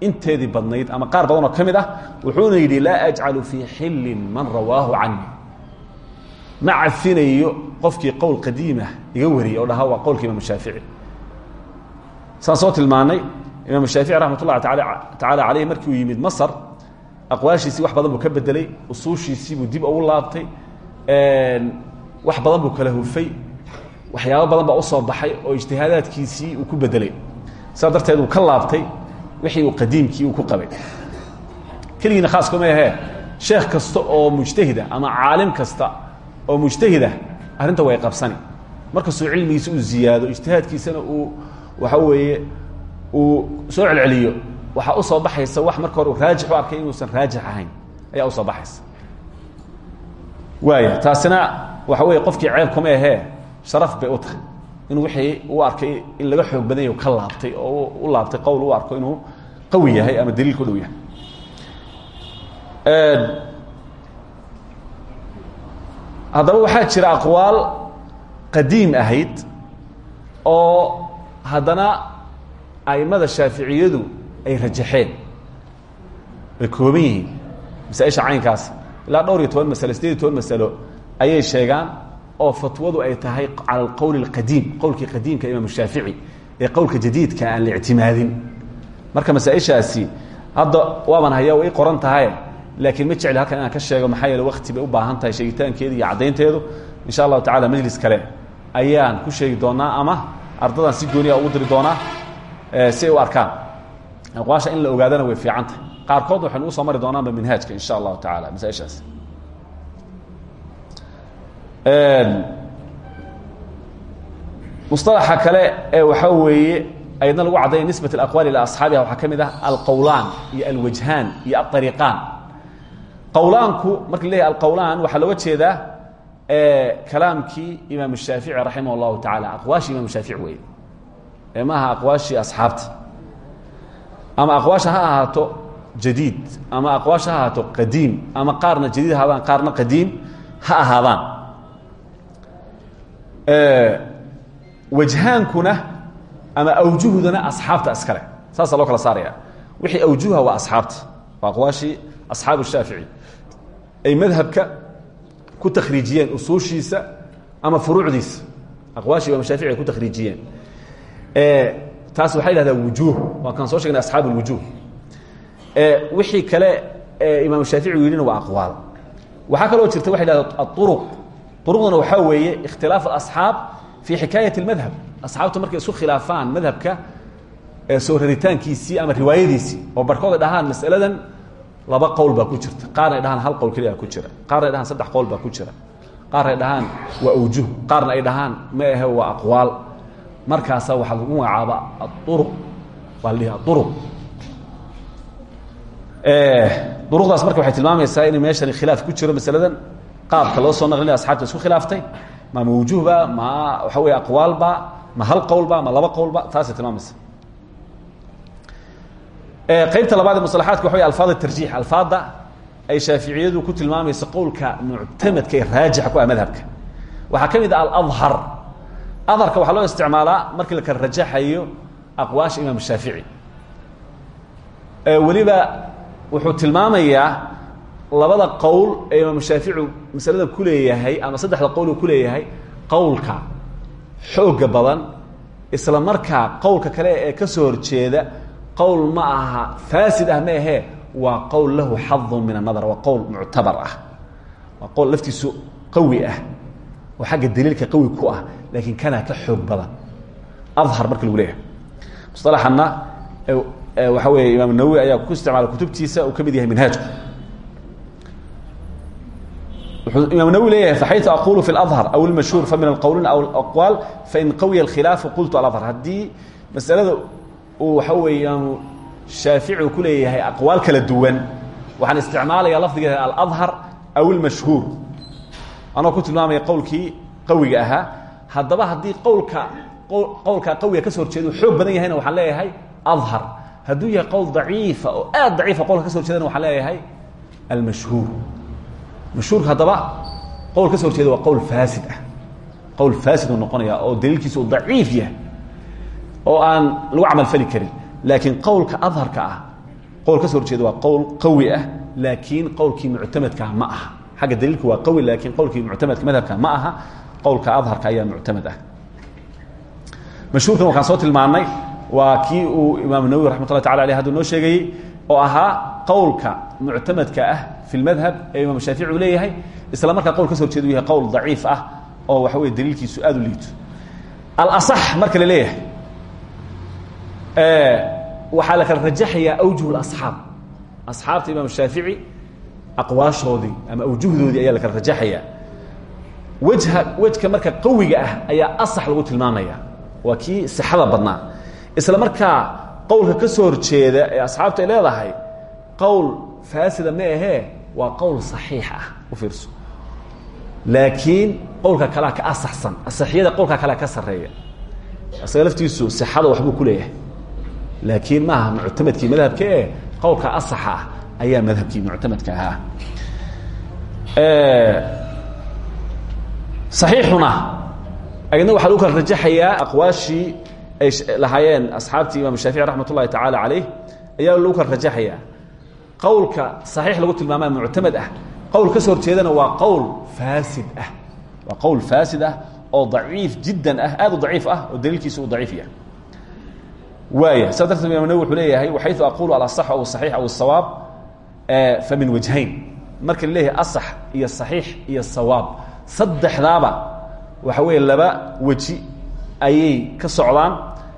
inteedii badnayd ama qaar badan oo ka mid ah wuxuuna yidhi laa ajcalu fii xillin man rawaahu cani ma cafinayo qofkii qowl qadiimah iga wariyey oo dhahaa waa qowlka imaam shaafici. Saan soo tilmaanay imaam shaafici raxmat ullahi tacaala markii uu yimid masr aqwaashiisii wax badan buu ka bedelay usuushiisii buu dib ugu laabtay wax badan buu kala hufay waxyaabo badan baa u soo baxay oo ijtihaadaadkiisii uu ku bedelay saa uu ka laabtay wixii uu qadiimkii uu ku qabay. Keligiina khaas kuma ahee sheekh kasta oo mujtahida ama caalim kasta oo mujtahida arrinta way qabsani. Markastuu cilmigiisa uu ziyaado ijtihaadkiisana uu waxa weeye uu soo celceliyo. Waxaa u soo baxaysa wax marka hore raajix u arkay inuusan raajix ahayn. Ayaa u soo baxaysa. Waaya taasina waxa weeye qofkii ceeb kuma ahee sharaf bay u tahay. Wixii u arkay in laga xoog badan yahy ka laabtay oo u laabtay qowl u arko inuu qawi yahay ama daliilka u dhow yahay haddaba waxaa jira aqwaal qadiim ahayd oo haddana aimada shaaficiyadu ay rajaxeen ay kooban yihiin. Masaaisha caynkaas ilaa dhowr iyo toban masalo sideed iyo toban masalo ayay sheegaan oo fatwadu ay tahay cala alqowl اlqadiim qowlkii qadiimka imaam shaafici ee qowlka jadiidka aan la ictimaadin. Marka masaaishaasi hadda waaban haya way qoran tahay laakiin ma jecli halkan inaan ka sheego maxaa yeele wakti bay u baahan tahay sheegitaankeedu iyo caddaynteedu. Insha allahu tacala majlis kale ayaan ku sheegi doonaa ama ardadan si gooniya ugu diri doonaa eh, si ay u arkaan. Aqwaasha in la ogaadana way fiican tahay. Qaarkood waxaynu u soo mari doonaanba minhaajka insha allahu tacaala. Masaaishaas ehm, musalaxa kale ee waxaa weeye ayadna lagu caddaynay nisbat alaqwaal ila asxaabiha waxaa ka mid ah alqowlaan iyo alwajhaan iyo alariiqaan qowlaanku marka leeyahy alqowlaan waxaa looga jeedaa kalaamkii imaam shaafici raximah اllahu tacaala aqwaashii imam shaafici weeye. Ee ma ama aqwaasha ha ahaato ama aqwaasha ha qadiim ama qaarna jadiid ahaadaan qaarna qadiim ha ahaadaan. Wajhaankuna ama awjuhdana asxaabta iskale saasaa loo kala saaraya wixii awjuha waa asxaabta. Waa aqwaashii asxaabu ay madhabka ku takhriijiyeen usuushiisa ama furuucdiisa aqwaashii imam shaafici ay ku takhriijiyeen taas waxay dhahdaa wujuuh waa kaan soo sheegnay asxaab اlwujuh wixii kale imaam shaafici u yidhina waa aqwaal waxaa kaloo jirta waxay dhahda aلطuruq uruqduna waxaa weeye ikhtilaaf alasxaab fii xikaayaة اmadhab asxaabtu markay isku khilaafaan madhabka soo raritaankiisii ama riwaayadiisii oo barhkood ay dhahaan masaladan laba qowl baa ku jirta. Qaarna dhahaan hal qowl keliya ku jira. Qaarna ay dhahaan saddex qowl baa ku jira. Qaarna ay dhahaan waa awjuh qaarna ay dhahaan ma ahe waa aqwaal. Markaasa waxaa lagu magacaaba aلuruq baa la dhihi aruq duruqdaas marka waxay tilmaamaysaa in meeshani khilaaf ku jiro masaladan. Qaabka loo soo naqlinaya asxabta isku khilaaftay. Ma mawjuhba ma waxa wey aqwaalba ma hal qowlba ma laba qowlba taasay tilmaamaysa qaybta labaad ee musalaxaadka waxa wey alfaad tarjiix. Alfaadda ay shaaficiyadu ku tilmaamaysa qowlka muctamadka ee raajixa ku ah madhabka. Waxaa ka mid ah aladhar. Adharka loo isticmaalaa markii la kala rajaxayo aqwaasha imaam shaafici. Weliba wuxuu tilmaamayaa labada qowl ee imaam shaafici masalada ku leeyahay ama saddexda qowl uu ku leeyahay qowlka. Xooga badan isla markaa qowlka kale ee ka soo horjeeda qowl ma aha faasid ah ma ahee waa qowl lahu xadun min anadar waa qowl muctabar ah waa qowl laftiisu qawi ah oo xagga daliilka qawi ku ah laakiin kanaa ka xoog badan adhar marka lagu leeyahay musalaxana waxa weeye imaam nawowi ayaa ku isticmaala kutubtiisa uu ka mid yahay minhaajku wuxuu imaam nawowi leeyahay faxaytu aqulu fi اladhar aw اlmashhuur famin alqowlin aw اaqwaal fain qawiya اlkhilaafu qultu aladhar haddii masalada uu waxa weeye imaamu shaafici ku leeyahay aqwaal kala duwan. Waxaan isticmaalaya lafdigeeda aladhar aw اlmashhuur anoo ku tilmaamaya qowlkii qawiga ahaa. Haddaba haddii qowlka qowlka qawiga ka so horjeeda uu xoog badan yahayna waxaan leeyahay adhar. Hadduu yahay qowl daciifa oo aad daciifa qowlka ka so horjeedana waxaan leeyahay almashhuur. Mashhuurka haddaba qowl ka so horjeeda waa qowl faasid ah. Qowl faasid uu noqonaya oo daliilkiisa uu daciif yahay oo aan lagu camalfali karin. Laakiin qowlka adharka ah qowl ka so horjeeda waa qowl qawi ah laakiin qowlkii muctamadkaa ma aha. Xagga daliilka waa qawi laakiin qowlkii muctamadka madhabka ma aha. Qowlka adharka ayaa muctamad ah. Mashhuurkan waxaan soo tilmaannay waa kii uu imaam nawowi raxmat ullah tacala aleh hadduu noo oo ahaa qowlka muctamadka ah fi lmadhab ee imaam shaafici leeyahay isla markaa qowl ka so horjeeda yahay qowl daciif ah oo waxa weye daliilkiisu aad u liito. Alasax marka la leeyahay waxaa la kala rajaxayaa awjuh اasxaab asxaabta imaam shaafici aqwaashoodii ama awjuhdoodii ayaa la kala rajaxaya wejha wejka marka qawiga ah ayaa asax lagu tilmaamaya waa kii sixada badnaa. Isla markaa qowlka ka soo horjeeda ee asxaabtu ay leedahay qowl faasida ma ahee waa qowl saxiix ah u fiirso. Laakiin qowlka kalea ka asaxsan asaxiyada qowlka kalea ka sarreeya. Isaga laftiisu sixada waxbuu ku leeyahay laakiin maaha muctamadkii madhabka ee qowlka asaxa ah ayaa madhabkii muctamadka ahaa. صaxiixuna ayadna waxaa lagu kala rajaxayaa aqwaashii ay lahaayeen asxaabtii imam shaafici raxmat ullahi tacaala calayh ayaa lagu kala rajaxayaa qowlka صaxiix lagu tilmaamaya muctamad ah qowl ka soo horjeedana waa qowl faasid ah. Waa qowl faasid ah oo daciif jiddan ah aad u daciif ah oo daliilkiisa uu daciif yahay waaya saa darteed imam nawwi wuxuu leeyahay waxaytu aqulu alasax aw saxiix aw sawaab. Fa min wajhayn. Marka la leeyahay asax iyo saxiix iyo sawaab. Saddexdaaba waxa weeye laba weji ayay ka socdaan.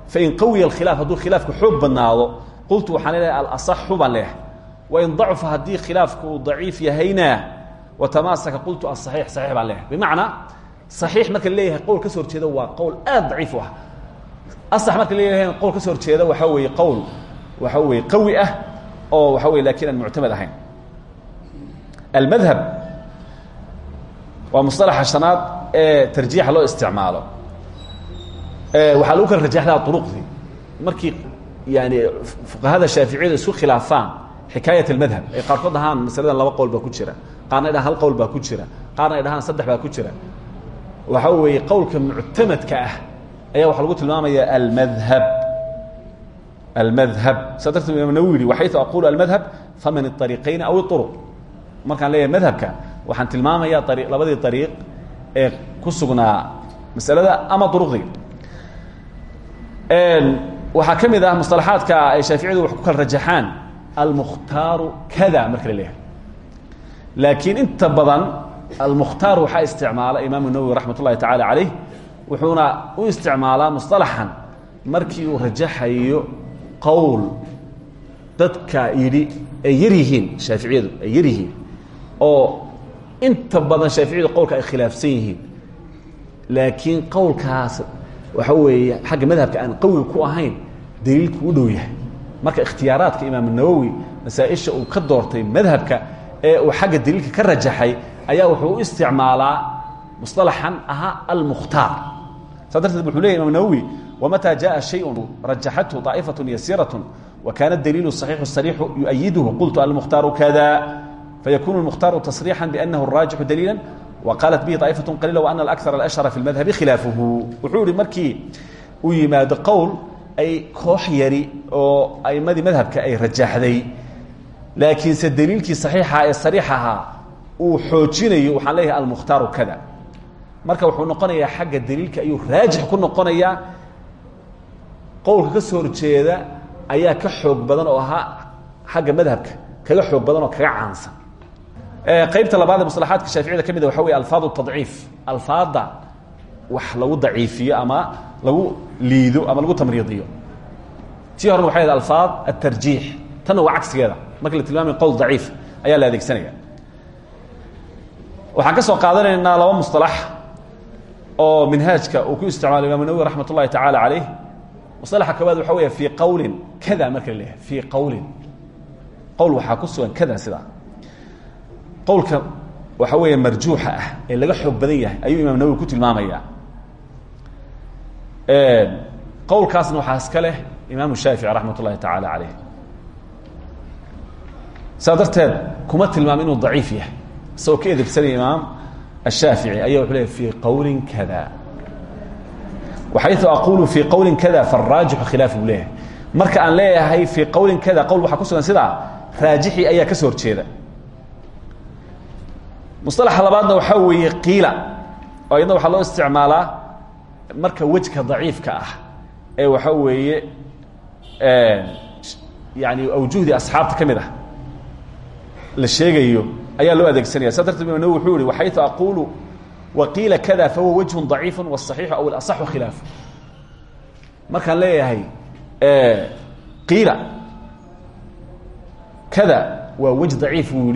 Fain qawiya alkhilaaf hadduu khilaafku xoog badnaado qultu waxaan leeyahay alasaxu baan leeyahay. Wain dacfa haddii khilaafku uu daciif yahayna watamaasaka qultu asaxiix saxiix baan leeyahay. Bimacnaa saxiix marka la leeyahay qowl ka soo horjeeda waa qowl aad daciif u ah asax marka leeyahay qowl ka so horjeeda waxaa weeye qowl waxa weeye qawi ah oo waxa weye laakiin aan muctamad ahayn almadhab waa musطalaxa shanaad ee tarjiixa loo isticmaalo waxaa lagu kala rajaxdaa uruqdii markii yani fuqahada shaaficiyada isku khilaafaan xikaayat اlmadhab ay qaarkood dhahaan laba qowl baa ku jira qaarna ay hal qowl baa ku jira qaarna ay saddex baa ku jira waxa weeye qowlka muctamadka ah ayaa waxa lagu tilmaamaya almadhab almadhab saa darteed imaam nawiri waxaytu aqulu almadhab famin ariqayni aw iruq markaan leeyahay madhabka waxaan tilmaamayaa ari labadii ariiq ee ku sugnaa masalada ama duruqdii waxaa ka mid ah musalaxaadka ay shaaficiyadu wax ku kala rajaxaan almukhtaaru kada marka la leeyahay. Laakiin inta badan almukhtaaru waxaa isticmaala imaamu nawwi raxmat ullahi tacaala caleyh wuxuuna u isticmaalaa musطalaxan markii uu rajaxayo qowl dadka yidhi ay yar yihiin ay yar oo inta badan shaaficiyadu qowlka ay khilaafsan yihiin. Laakiin qowlkaas waxa weeye xagga madhabka aan qawi ku ahayn daliilku u dhow yahay. Marka ikhtiyaaraadka imaam nawowi masaa-isha uu ka doortay madhabka ee uu xagga daliilka ka rajaxay ayaa wuxuu u isticmaalaa musطalaxan ahaa almukhtaar saa darteed wuxuu leyahy imam nawowi wamataa jaءa shayء rajaxathu طaa'ifaة yasiiraة وkاn الdليل الصحيiح الصريح يؤيده قلت المkhتاaر كذا فيكون المkhتاaر تصريحا بأنه الراaجح دليلا وقالت به طائفة قليلة وأن الأكثر الأشهر في المذهب khلاaفه wuxuu hi markii uu yimaado qowl ay koox yari oo aimadii madhabka ay rajaxday laakiinse dliilkii صaحيixa ee صarيixahaa uu xoojinayo waxaan leeyahay almkhتaaru kada marka wuxuu noqonayaa xagga dliilka ayuu raajix ku noqonayaa. Qowlka ka soo horjeeda ayaa ka xoog badan oo ahaa xagga madhabka kaga xoog badan oo kaga caansan. Qaybta labaad ee musalaxaadka shaaficiyada ka mid a waxa wey alfaad tadciif. Alfaadda wax lagu daciifiyo ama lagu liido ama lagu tamriidiyo. Tii horena waxay ahayd alfaad atarjiix tanna waa cagsigeeda. Marka la tilmaamay qowl daciif ayaa la adeegsanaya waxaan ka soo qaadanaynaa laba musطalax oo minhaajka uu ku isticmaalo imam nawwi raxmat ullahi tacaala calayh musطalaxa koowaad waxa weya fii kada marka la leeyahay fii qowlin qowl waxaa ku sugan kada sidaa qowlka waxa weeye marjuuxa ah ee laga xoog yahay ayuu imaam nawowi ku tilmaamaya. Qowlkaasna waxaa iska leh imaamu shaafici raxmat ullahi tacaala darteed kuma tilmaam inuu daciif yahay. Isagoo ka imaam ashaafici ayaa wuxuu leeyahy fii qowlin kada waxaytu aqulu fii qowlin kada faraajixu khilaaf buu leeyahay marka aan leeyahay fii qowlin kada qowl waxaa ku sugan sidaa raajixii ayaa ka soo horjeeda musطalaxa labaadna waxaa weeye qiila oo iyadna waxaa loo isticmaalaa marka wejka daciifka ah ee waxaa weeye yani awjuhdii asxaabta ka mid ah la sheegayo ayaa loo adeegsanaya. Saa darteed wuxuu yihi waxaytu aquulu waqiila kada fahuwa wajhun daciifu wاsaxiixu aw ilasaxu khilaafu. Markaan leeyahay qiila kada waa wej daciif wuu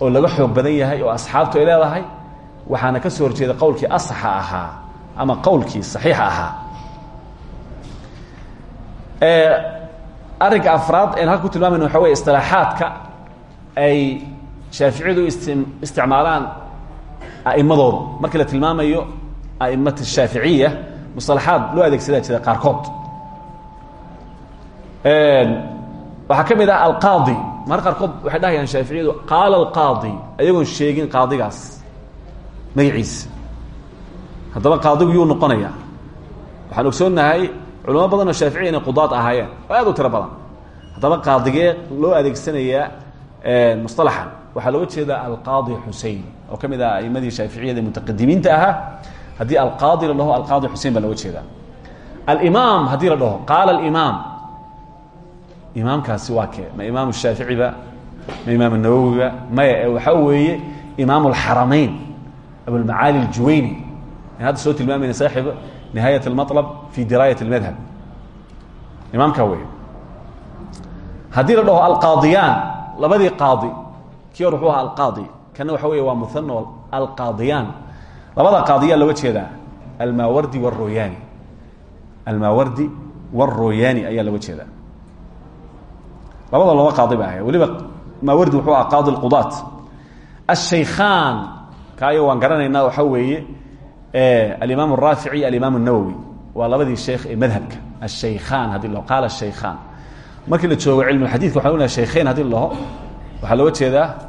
oo laga xoog badan yahay oo asxaabtu ay leedahay. Ka soo horjeeda qowlkii asaxa ahaa ama qowlkii saxiixa ahaa. Arrinka afraad en halka tilmaamayno waxa wey istilaaxaadka ay shaaficiyadu isti isticmaalaan a'imadooda markii la tilmaamayo a'imat ashaaficiya musalaxaad loo adeegsadaa jira qaarkood. Waxaa ka mid ah alqaadi. Mar qaarkood waxay dhahayaan shaaficiyadu qaala alqaadi ayagoon sheegin qaadigaas magaciisa haddaba qaadigu yuu noqonaya waxaan ogsoonnahay culamo badan oo shaaficiya inay ahaayeen oo aad u tiro badan. Haddaba qaadigee loo adeegsanayaa waxaa loo jeedaa alqaadi xusein oo ka mid ah aimadii shaaficiyada mutaqadimiinta ahaa haddii alqaadi la dhaho alqaadi xusein baa looga jeedaa. Alimaam haddii la dhaho qaala alimaam. Imaamkaasi waa kee? Ma imaam shaaficiba ma imaam nawowiba maya ee waxaa weeye imaam alxaramayn abulmacaali aljuweyni an hadda soo tilmaamayna saaxib nihaayat almalab fi diraayat almadhab imaamkaa weeye. Haddii la dhaho alqaadiyaan labadii qaadi kii hor wuxuu ahaa alqaadi kana waxa wey waa muhano alqaadiyaan labada qaadiyaa looga jeedaa almaawardi wاroyaani almaawardi wاroyaani ayaa looga jeedaa labada laba qaadi ba ahay weliba maawardi wuxuu aha qaadi اlqudaat الشhaykhan kaayo waan garanaynaa waxaa weeye alimaam الraafici alimaam الnawowi waa labadii sheekh ee madhabka الشhaykhan haddii lao qaala الشhaykhan markii la joogo cilm xadidka waxan onaha shaykhayn hadii la dhaho waxaa looga jeedaa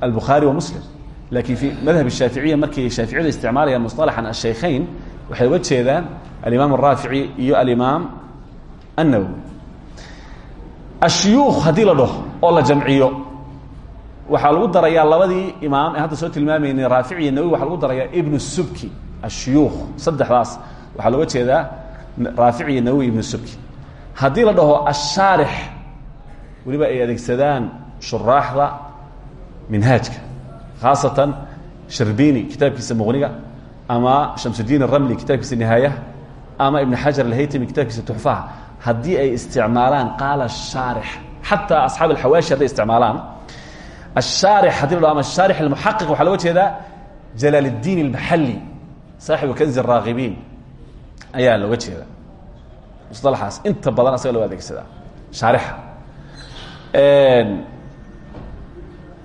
albukhaari wa muslim lakin fi madhab الshaaficiya markay shaaficiyadu isticmaalayaan musطalaxan الshaykhayn waxay uga jeedaan alimaam الraafici iyo alimaam الnawowi ashuyuukh haddii la dhaho oo la jamciyo waxaa lagu darayaa labadii imaam ee hadda soo tilmaamayna raafici iyo nawowi waxaa lagu darayaa ibn subki ashuyuukh saddexdaas waxaa looga jeedaa raafici iyo nawowi ibn subki haddii la dhaho ashaarix weliba ay adeegsadaan shuraaxda minhaajka khaasatan sharbini kitaabkiisa muqniga ama shamsudiin aramli kitaabkiisa nihaayaha ama ibn xajar alhaytami kitaabkiisa tuxfaha haddii ay isticmaalaan qaala shaarix xataa asxaab alxawaashi hadday isticmaalaan ashaarix haddii la dha ama ashaarix almuxaqiq waxaa looga jeedaa jalaal اddiin almaxalli saaxibu kanzi araakibiin ayaa looga jeeda musalaxaas inta badan asaga loo adeegsadaa shaarixa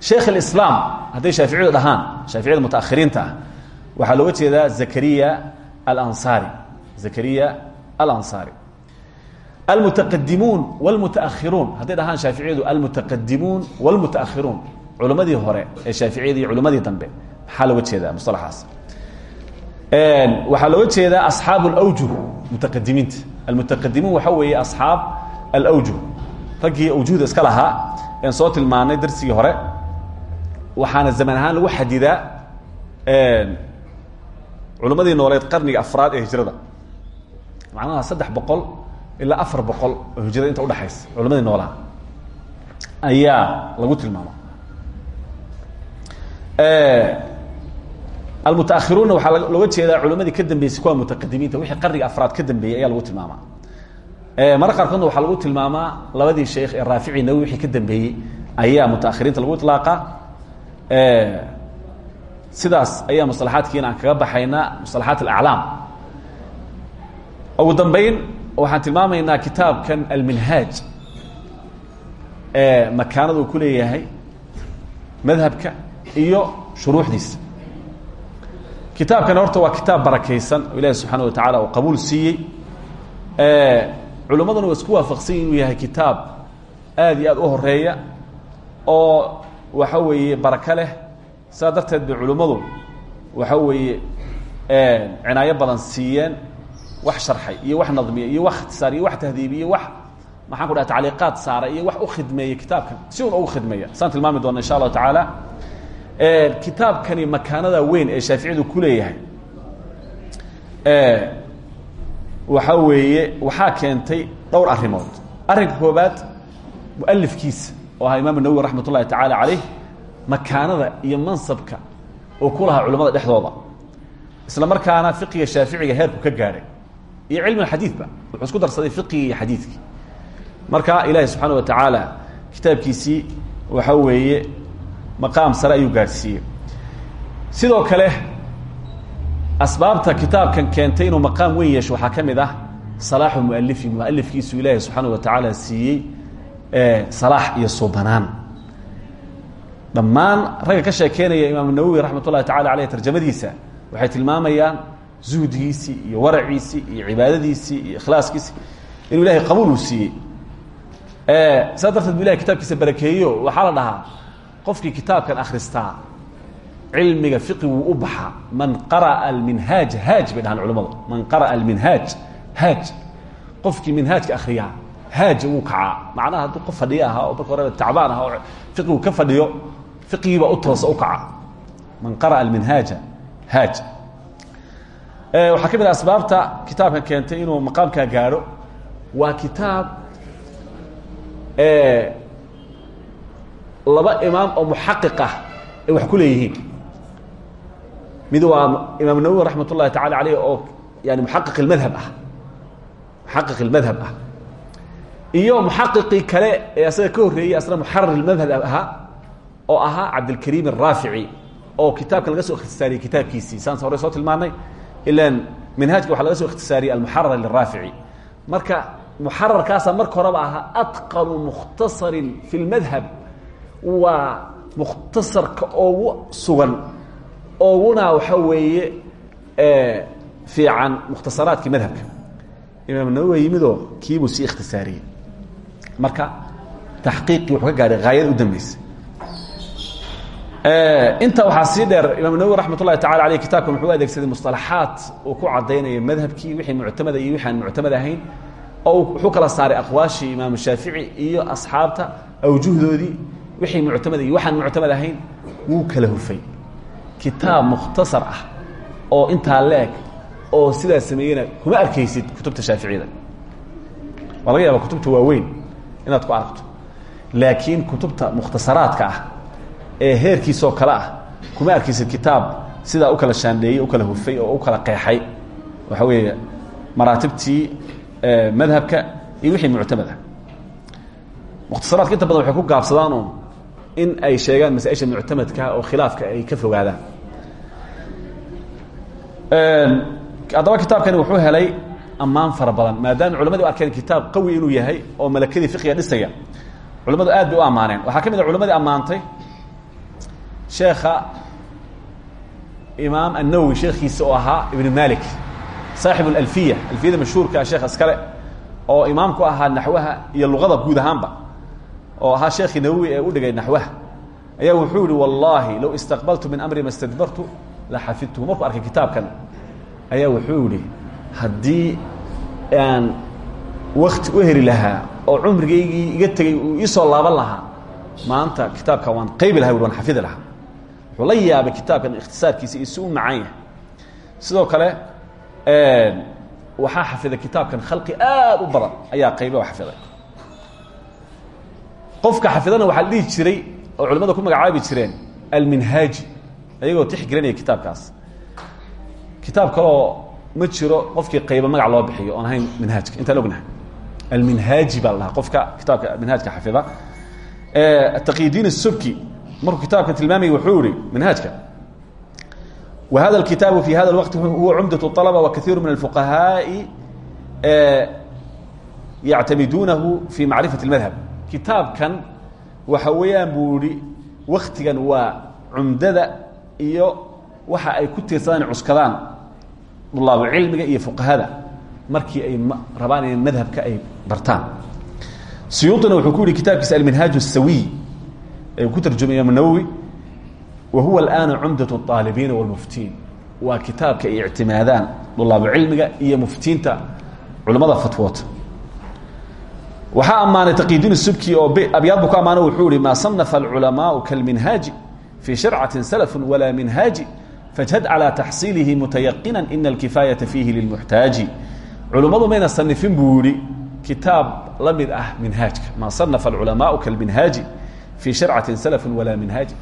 sheikh اlislaam hadday shaaficiyadu dhahaan shaaficiyada mutaakhiriinta ah waxaa looga jeedaa zakariya alansaari zakariya alansaari almutaqadimuun wاlmutaakhiruun hadday dhahaan shaaficiyadu almutaqadimuun wاlmutaakhiruun culimmadii hore ee shaaficiyada iyo culimmadii dambe maxaa looga jeedaa musalaxaas waxaa looga jeedaa asxaab اlawjuh mutaqadimiinta almutaqadimuun waxaa weeye asxaab alawjuh raggii awjuhda iska lahaa en soo tilmaanay darsigii hore waxaana zaman ahaan lagu xadidaa culimmadii nooleed qarniga afraad ee hijrada. Macnaha saddex boqol ilaa afar boqol oo hijrada inta udhexaysa culimadii noolaha ayaa lagu tilmaama. Almutaakhiruunna waxaa looga jeedaa culimadii ka dambeysay kuwa mutaqadimiinta wixii qarniga afraad ka dambeeyey ayaa lagu tilmaamaa. Marka qaarkoodna waxaa lagu tilmaamaa labadii sheekh ee raafici nawi wixii ka dambeeyey ayaa mutaakhiriinta lagu iطlaaqa sidaas ayaa musalaxaadkiina aan kaga baxaynaa musalaxaat alaclaam. Ugu dambeyn waxaan tilmaamaynaa kitaabkan alminhaaj. Makaanada uu ku leeyahay madhabka iyo shuruuxdiisa. Kitaabkan horta waa kitaab barakaysan oo ilaahi subxaana wa tacaala uu qabuul siiyey. Culimmaduna waa isku waafaqsan yahay kitaab aad iyo aad u horreeya oo waxa weeye barako leh. Saa darteed bay culimmadu waxa weeye cinaayo badan siiyeen wax sharxay iyo wax nadmiya iyo wax ikhtisaar iyo wax tahdiibiye wax maxaan ku dhaha tacliiqaad saara iyo wax u khidmeeya kitaabkan. Si un ugu khidmeeya. Saan tilmaami doona insha allahu tacaala. Kitaabkani makaanada weyn ee shaaficiyadu ku leeyahay waxa weeye waxaa keentay dhowr arrimood. Arrinka koobaad mualifkiisa oo ahaa imaam nawowi raxmat ullahi tacaala caleyh makaanada iyo mansabka oo ku lahaa culamada dhexdooda. Isla markaana fiqiga shaaficiga heerku ka gaadhay iyo cilmi xadiidba. Wuxuu isku darsaday fiqigii iyo xadiidkii. Marka ilaahi subxaana wa tacaala kitaabkiisii waxa weeye maqaam sare ayuu gaadhsiiyey sidoo kale asbaabta kitaabkan keentay inuu maqaam weyn yeesho waxaa ah salaaxu mualifi mualifkiisu ilaahi subxaana wa tacaala siiyey salaax iyo suubanaan. Dhammaan ragga ka sheekeynaya imaam nawowi raxmat ullahi tacala aleyh tarjamadiisa waxay tilmaamayaan zuhdigiisii iyo waraciisii iyo cibaadadiisii iyo ikhlaaskiisii inuu ilahay qabuul uu siiyey. Saa darteed barakeeyo. Waxaa la dhahaa qofkii kitaabkan akhristaa cilmiga fiqi wuu u baxaa man qara'a alminhaaj haaj bay dhahaan culamadu man qara'a alminhaaj haaj. Qofkii minhaajka akhriyaa haaja wuu kacaa macnaha hadduu qof fadhiyo ahaa oo marka horeba tacbaan ahaa oo fiqigu ka fadhiyo fiqigiibaa u toosa u kaca. Man qara'a alminhaaja haaj. Waxaa ka mid ah asbaabta kitaabkan keentay inuu maqaamkaa gaadho. Waa kitaab laba imaam oo muxaqiq ah ay wax ku leeyihiin. Mid waa imaam nawowi raxmat ullahi tacala aleyh oo yani muxaqiq ilmadhab ah. Muxaqiq ilmadhab ah iyo muxaqiqii kale ee asaga ka horreeyey asna muxarar ilmadhab ahaa oo ahaa cabdilkariim araafici oo kitaabkan laga soo ikhtisaariyey kitaabkiisii. Saan hore soo tilmaanay ilan minhaajka waxaa laga soo ikhtisaariyey almuxarar liraafici marka muxararkaasaa marka horeba ahaa atqanu mukhtasarin fi lmadhab waa mukhtasarka ugu sugan oguna waxa weeye fiican mukhtasaraadkii madhabka imaam nawowi yimidoo kiibuu sii ikhtisaariyey marka taxqiiqii wuxuu ka gaadhay haayada u dambeysa inta waxaa sii dheer imaam nawowi raxmat ullahi tacala aleyh kitabkan wuxuu adeegsaday musطalaxaat uu ku caddaynaya madhabkii wixii muctamada iyo wixi aan muctamad ahayn oo wuxuu kala saaray aqwaashii imaam shaafici iyo asxaabta awjuhdoodii wixii muctamad iyo waxaan muctamad ahayn wuu kala hufay. Kitaab mukhtasar ah oo intaa leeg oo sidaa sameeyena kuma arkaysid kutubta shaaficiyada. Waa laga yaaba kutubta waaweyn inaad ku aragto. Laakiin kutubta mukhtasaraadka ah ee heerkiisoo kale ah kuma arkaysid kitaab sidaa u kala shaandheeyey u kala hufay oo u kala qeexay. Waxa weeye maraatibtii madhabka iyo wixii muctamad ah mukhtasaraadka inta badan waxay ku gaabsadaan un in ay sheegaan masaaisha muctamadka oo khilaafka ay ka fogaadaan. Haddaba kitaabkani wuxuu helay ammaan fara badan maadaama culamadi u arkeen kitaab qawi inuu yahay oo malakadii fiqiga dhisaya. Culamadu aad u ammaaneen. Waxaa ka mid a culamadii ammaantay sheekha imaam sheekhiisa oo ahaa ibn malik saaxib alfiya alfiyada mashhuurkaa sheekh askale oo imaam ahaa naxwaha iyo luqada guud ahaanba oo ahaa sheekhii nawowi ee u dhigay naxwaha. Ayaa wuxuu yihi wallaahi low istaqbaltu min amri ma la xafidtuhu. Markuu arkay kitaabkan ayaa wuxuu yihi haddii aan wakti u heli lahaa oo cumrigaygii iga tegey uu iisoo laaban lahaa maanta kitaabkan waan qaybi laha waan xafidi lahaa. Wuxuu la yaabay kitaabkan ikhtisaarkiisa si u macaan yahay. Sidoo kale waxaa xafiday kitaabkan khalqi aad u badan ayaa qaybe oo xafiday. Qofka xafidana waxaa la dhihi jiray oo culimada ku magacaabi jireen alminhaaji ayagoo tixgelinaya kitaabkaas. Kitaab kaleoo ma jiro qofkii qayba magac loo bixiyo oon ahayn minhaajka intaan ognahay alminhaaji baa la dhahaa qofka kitaabka minhaajka xafida taqyidiin الsubki markuu kitaabka tilmaamaya wuxuu yihi minhaajka wa hada اkitaabu fi hada اwaqti huwa cumdaة الطلبة وkaثiiru min الfuqahaaءi yactamiduunahu fi macrifaة الmadhab kitaabkan waxa weeyaan buu ihi waktigan waa cumdada iyo waxa ay ku tiirsadaan cuskadaan dulaabu cilmiga iyo fuqahada markii ay rabaan in madhabka ay bartaan suyuuطina wuxuu ku yihi kitaabkiisa alminhaaj الsawiy ee ku tarjumay imaam nawowi wa huwa alana cumdaة الطaalibiina wاlmuftiin waa kitaabka ay ictimaadaan dulaabu cilmiga iyo muftiinta culamada fatwoota waxaa ammaanay taqyidiin subki oo abyaad bu ku ammaana wuxuu ihi maa sanafa alculamaau kalminhaaji fii sharcati salaf walaa minhaaji fajhad calى taxsiilihi mutayaqina ina alkifaayata fiihi lilmuxtaaji culummadu mayna sanifin buu yihi kitaab la mid ah minhaajka maa sanafa alculamaau kalminhaaji fii sharcati salaf walaa minhaaji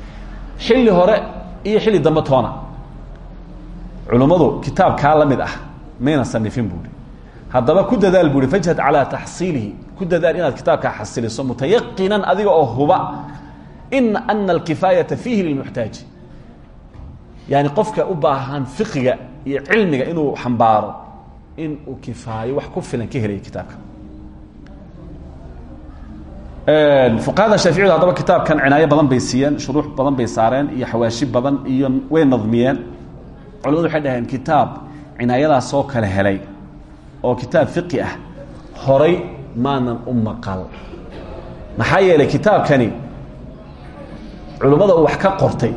xilli hore iyo xilli dambe toona culummadu kitaabkaa la mid ah mayna sanifin buu ihi haddaba ku dadaal bu i fajhad calىa taxsiilihi ku dadaal inaad kitaabkaa xasiliso mutayaqinan adiga oo huba ina ana alkifaayata fiihi lilmuxtaaji yani qofka u baahan fiqiga iyo cilmiga inuu xambaaro in uu kifaayo wax ku filan ka helaya kitaabka. Fuqahada shaaficiyadu haddaba kitaabkan cinaayo badan bay siiyeen shuruux badan bay saareen iyo xawaashi badan iyo way nadmiyeen. Culamadu waxay dhaheen kitaab cinaayadaas oo kale helay oo kitaab fiqi ah horay maanan u maqal. Maxaa yeelay kitaabkani culummada wax ka qortay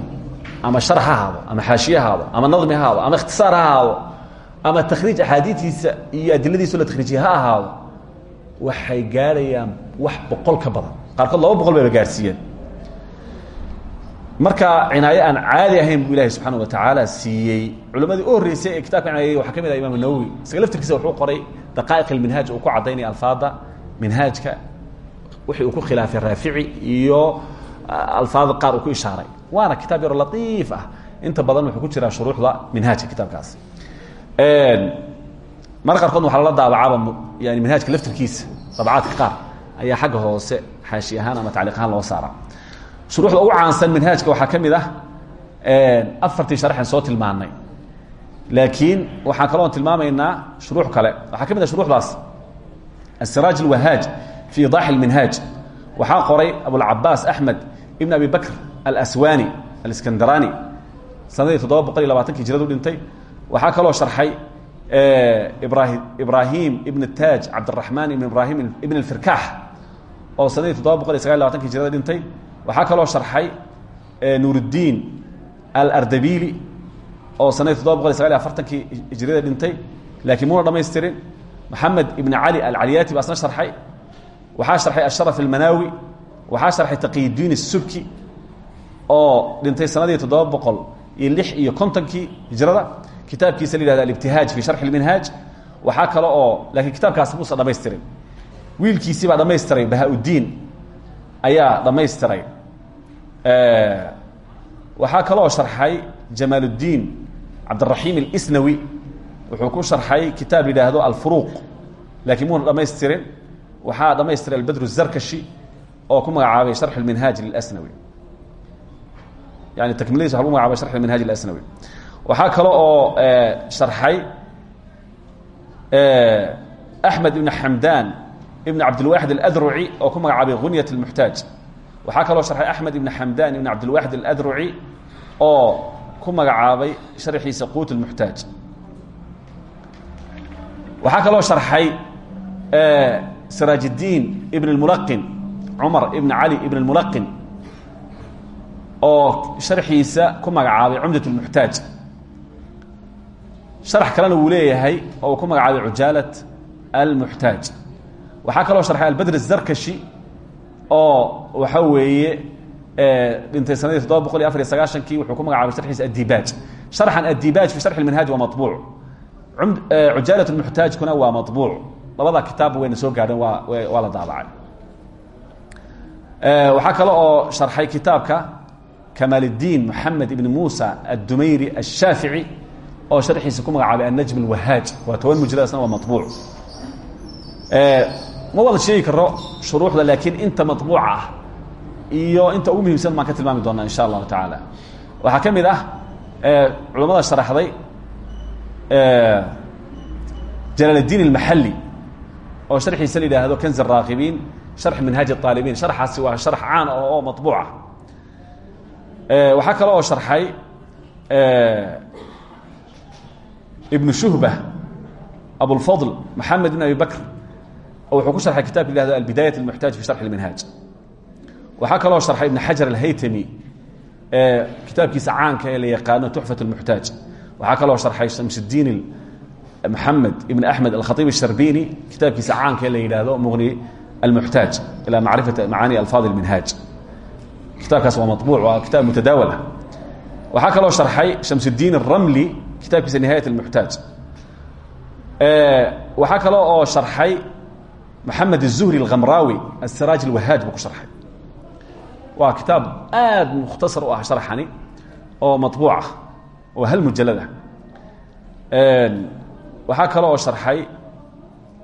ama shar ha ahaado ama xaashiye ha ahaado ama nadmi ha ahaado ama ikhtisaar ha ahaado ama takhriij axaadiidiisa iyo adiladiiso la takhriijiye ha ahaado waxay gaadhayaan wax boqol ka badan. Qaarkood laba boqol bayba gaadhsiiyeen marka cinaayo aan caadi ahayn buu ilahi subxaana wa tacaala siiyey. Culammadii u horreysay ee kitabka cinayay waxaa ka mid ah imaam nawowi isaga laftirkiisa wuxuu qoray daqaa'iq ilminhaaj uu ku caddaynaya alfaada minhaajka. Wixii uu ku khilaafay raafici iyo alfaada qaar uu ku ishaaray waana kitaab yaro latiif ah. Inta badan wuxuu ku jiraa shuruuxda minhaajka kitaabkaasi mar qaarkoodna waxaa lala daabacaaba yani minhaajka laftirkiisa dabcaadka qaar ayaa xagga hoose xaashi ahaan ama tacliiq loo saara shuruuxda ugu caansan minhaajka waxaa ka mid ah afartii soo tilmaanay. Laakiin waxaan kaloon tilmaamaynaa shuruux kale. Waxaa ka mid ah shuruuxdaas. Asiraaj alwahaaj fi idaaxi اlminhaaj waxaa qoray abulcabaas axmed ibn abi bakr alaswani aliskandarani sanadii toddoba boqol iyo labaatankii jiradu dhintay. Waxaa kaloo sharxay ibrahim ibrahim ibn taaj cabdiraxmaan ibn ibrahim ibn alfirkaax oo sanadii toddoba boqol iyo sagaal iyo labaatankii jirada dhintay. Waxaa kaloo sharxay nuuruddiin alardabili oo sanadii toddoba boqol dhintay. Laakiin muuna dhamaystirin maxamed ibn cali alcaliyaati baa isna sharxay. Waxaa sharxay asharaf almanaawi waxaa sharxay taqiyudiin الsubki oo dhintay sanadii toddoba boqol iyo lix iyo kontonkii hijrada. Kitaabkiisa la yihahda alibtihaaj fi sharxi lminhaaj waxaa kale oo laakiin kitaabkaasi muusa dhamaystirin wiilkiisii baa dhamaystiray bahaa-uddiin ayaa dhamaystiray waxaa kale oo sharxay jamaaluddiin cabdiraxiim alisnawi. Wuxuu ku sharxay kitaab la yidhaahdo alfuruuq. Laakiin muuna dhamaystirin waxaa dhamaystiray albedru zarkashi oo ku magacaabay sharx lminhaaj lilsnawi yani takmiladiisa waa lagu magacabay sharx minhaaj اlasnawi waxaa kale oo sharxay axmed ibn xamdan ibn cabdilwaxid اladruci oo ku magacaabay gunyat اlmuxtaaj waxaa kaloo sharxay axmed ibn xamdan ibn cabdilwaxid اladruci oo ku magacaabay sharxiisa quut اlmuxtaaj waxaa kaloo sharxay siraaj الdiin ibn اlmulaqin cumar ibn cali ibn اlmulaqin oo sharxiisa ku magacaabay cumdat اlmuxtaaj sharax kalena wuu leeyahay oo uu ku magacaabay cujaalat almuxtaaj waxaa kaloo sharxay albadr الzarkashi oo waxa weeye dhintay sanadii toddoba boqol iyo afar iyo sagaashankii wuxuu ku magacaabay sharxiisa addibaaj sharxan addibaaj fi sharxi اlminhaaj waa maطbuuc cujaalat اlmuxtaajkuna waa maطbuuc labada kitaabba wayna soo gaadheen waa waa la daabacay waxaa kale oo sharxay kitaabka kamaal اdiin moxamed ibn muusa addumayri الshaafici oo sharxiisa ku magacaabay annajm اlwahaaj waa toban mujladasna waa maطbuuc ma wada sheegi karo shuruuxda laakiin inta maطbuuca ah iyo inta ugu muhiimsan baan ka tilmaami doonaa insha allahu tacaala waxaa ka mid ah culammada sharaxday jalaal الdiin اlmaxali oo sharxiisa la yidhaahdo kanz الraakibiin sharx minhaaj الطaalibiin sharxaasi waa sharx caan oo maطbuuca waxaa kale oo sharxay ibnu shuhba abulfadl maxamed ibn abi bakr oo wuxuu ku sharxay kitabka la yihahdo albidayaة اlmuxtaaj fi sharx اlminhaaj waxaa kaloo sharxay ibn xajar alhaytami kitaabkiisa caanka ee la yaqaano tuxfat اlmuxtaaj waxaa kaloo sharxay shamsdiin maxamed ibn axmed alkhaiib الsharbini kitaabkiisa caanka ee la yidhaahdo muqni almuxtaaj ilى macrifati macaani alfaad اlminhaaj kitaabkaas waa maطbuuc waa kitaab mutadaawal ah waxaa kaloo sharxay shamsdiin الramli kitaabkiisa nihaayat اlmuxtaaj waxaa kaloo oo sharxay maxamed الzuhri اlkhamraawi asiraaj اlwahaaj buu ku sharxay waa kitaab aad mukhtasar u ah sharxani oo maطbuuc ah oo hal mujalad ah waxaa kale oo sharxay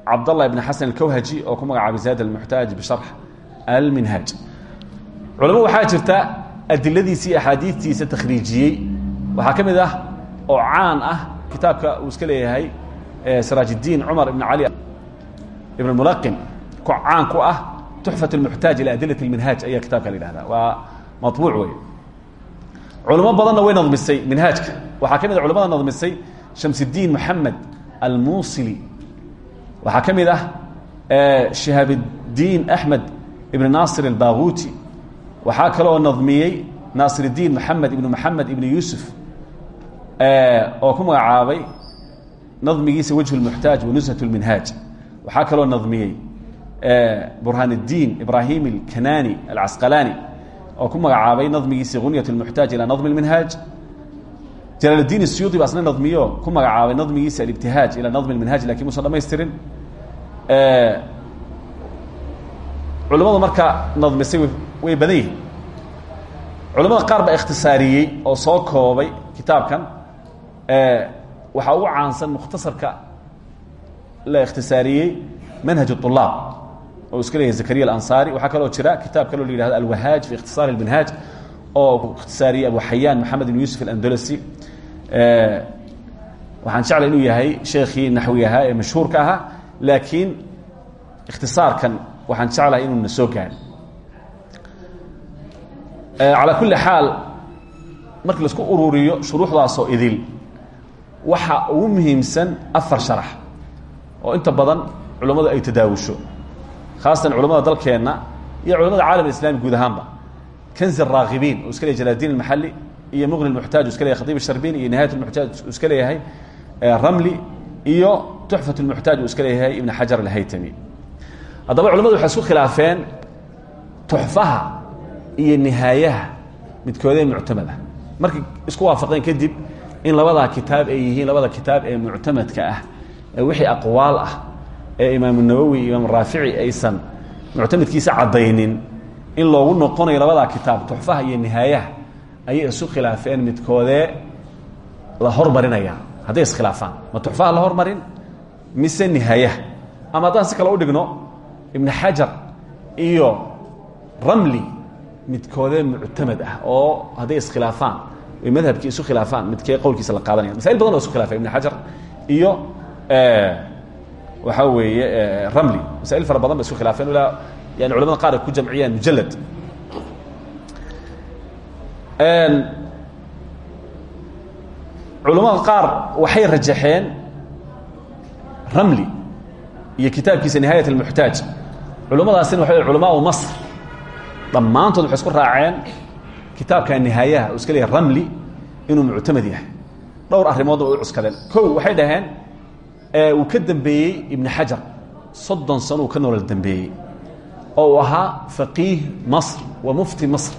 cabdالlah ibn xasan اlkawhaji oo ku magacaabay zaad اlmuxtaaj bisharx alminhaaj culamo waxaa jirta adiladiisa iyo axaadiistiisa takhriijiyey waxaa ka mid ah oo caan ah kitaabka uu iska leeyahay siraaj الdiin cumar ibn cali ibn mulaqin ku caan ku ah tuxfat اlmuxtaaj ila adilat اlminhaaj ayaa kitaabka la yihahda waa maطbuuc wey culamo badanna way nadmisay minhaajka waxaa ka mid a culamada nadmisay shamsdiin moxamed almusili waxaa ka mid ah shihaabdiin axmed ibn naasir اlbaguuti waxaa kale oo nadmiyey naasiridiin maxamed ibnu maxamed ibnu yuusuf eh, oo ku magacaabay nadmigiisa wejhu lmuxtaaj wa nushat lminhaaj waxaa kaloo nadmiyey eh, burhaaniddiin ibraahim alkanani alcasqalaani oo ku magacaabay nadmigiisa kunyat lmuxtaaj ilaa nadmi lminhaaj jalaaldiin siyuudi ba asna nadmiyo ku magacaabay nadmigiisa alibtihaaj ilaa nadmi lminhaaj laakiin musan dhamaystirin eh, culimadu marka nadmisay way badan yihiin culamada qaar baa ikhtisaariyey oo soo koobay kitaabkan waxaa ugu caansan mukhtasarka la ikhtisaariyey manhaj الطulaab oo iska leeyahay zakariya alansaari waxaa kaloo jira kitaab kaloo la yihahdo alwahaaj fi ikhtisaar اlminhaaj oo ikhtisaariyey abu xayaan moxamed ibn yuusuf alandolasi waxaan jeclay inuu yahay sheekhii naxwi ahaa ee mashhuurka ahaa laakiin ikhtisaarkan waxaan jeclahay inuu na soo gaadho calaa kulli xaal markii la isku ururiyo shuruuxdaasoo idil waxaa ugu muhiimsan afar sharax oo inta badan culammadu ay tadaawusho. Khaasatan culamada dalkeenna iyo culamada caalam islami guud ahaanba. Kanzi araakibiin uu iska leeyahy jalaadiin almaxalli iyo muqni lmuxtaaj u iska leyahy khatiib sharbiin iyo nihayat lmuxtaaj uu iska leeyahay ramli iyo tuxfat lmuxtaaj uu iska leeyahay ibn xajar alhaytami. Haddaba culamadu waxay isku khilaafeen tuxfaha iyo nihaayaha midkoodee muctamada. Markay isku waafaqeen kadib in labadaa kitaab ay yihiin labada kitaab ee muctamadka ah ee wixii aqwaal ah ee imaamu nawowi iyo imaam raafici aysan muctamadkiisa caddaynin in loogu noqonayo labadaa kitaab tuxfaha iyo nihaayaha ayay isu khilaafeen midkoodee la hormarinaya hadday iskhilaafaan ma tuxfaha la hormarin? Mise nihaayaha? Ama haddaan si kale u dhigno ibn xajar iyo ramli midkoodee muctamad ah oo hadday iskhilaafaan madhabkii isu khilaafaan midkee qowlkiisa la qaadanaya. Masail badan oo isu khilafay ibn xajar iyo waxaa weeye ramli. Masaa'il fara badan ba isku khilaafeen ilaa yani culamada qaar ku jamciyaan mujalad culamada qaar waxay rajaxeen ramli iyo kitaabkiisa nihaayat اlmuxtaaj culamadaasina waxa culamaau masr dhammaantood waxay isku raaceen kitaabka nihaayaha uu iska leeyahay ramli inuu muctamad yahay. Dhowr arrimoodna way u cuskadeen. Kow waxay dhaheen uu ka dembeeyey ibn xajar soddon sano uu ka nolol oo uu ahaa masr wa mufti masr.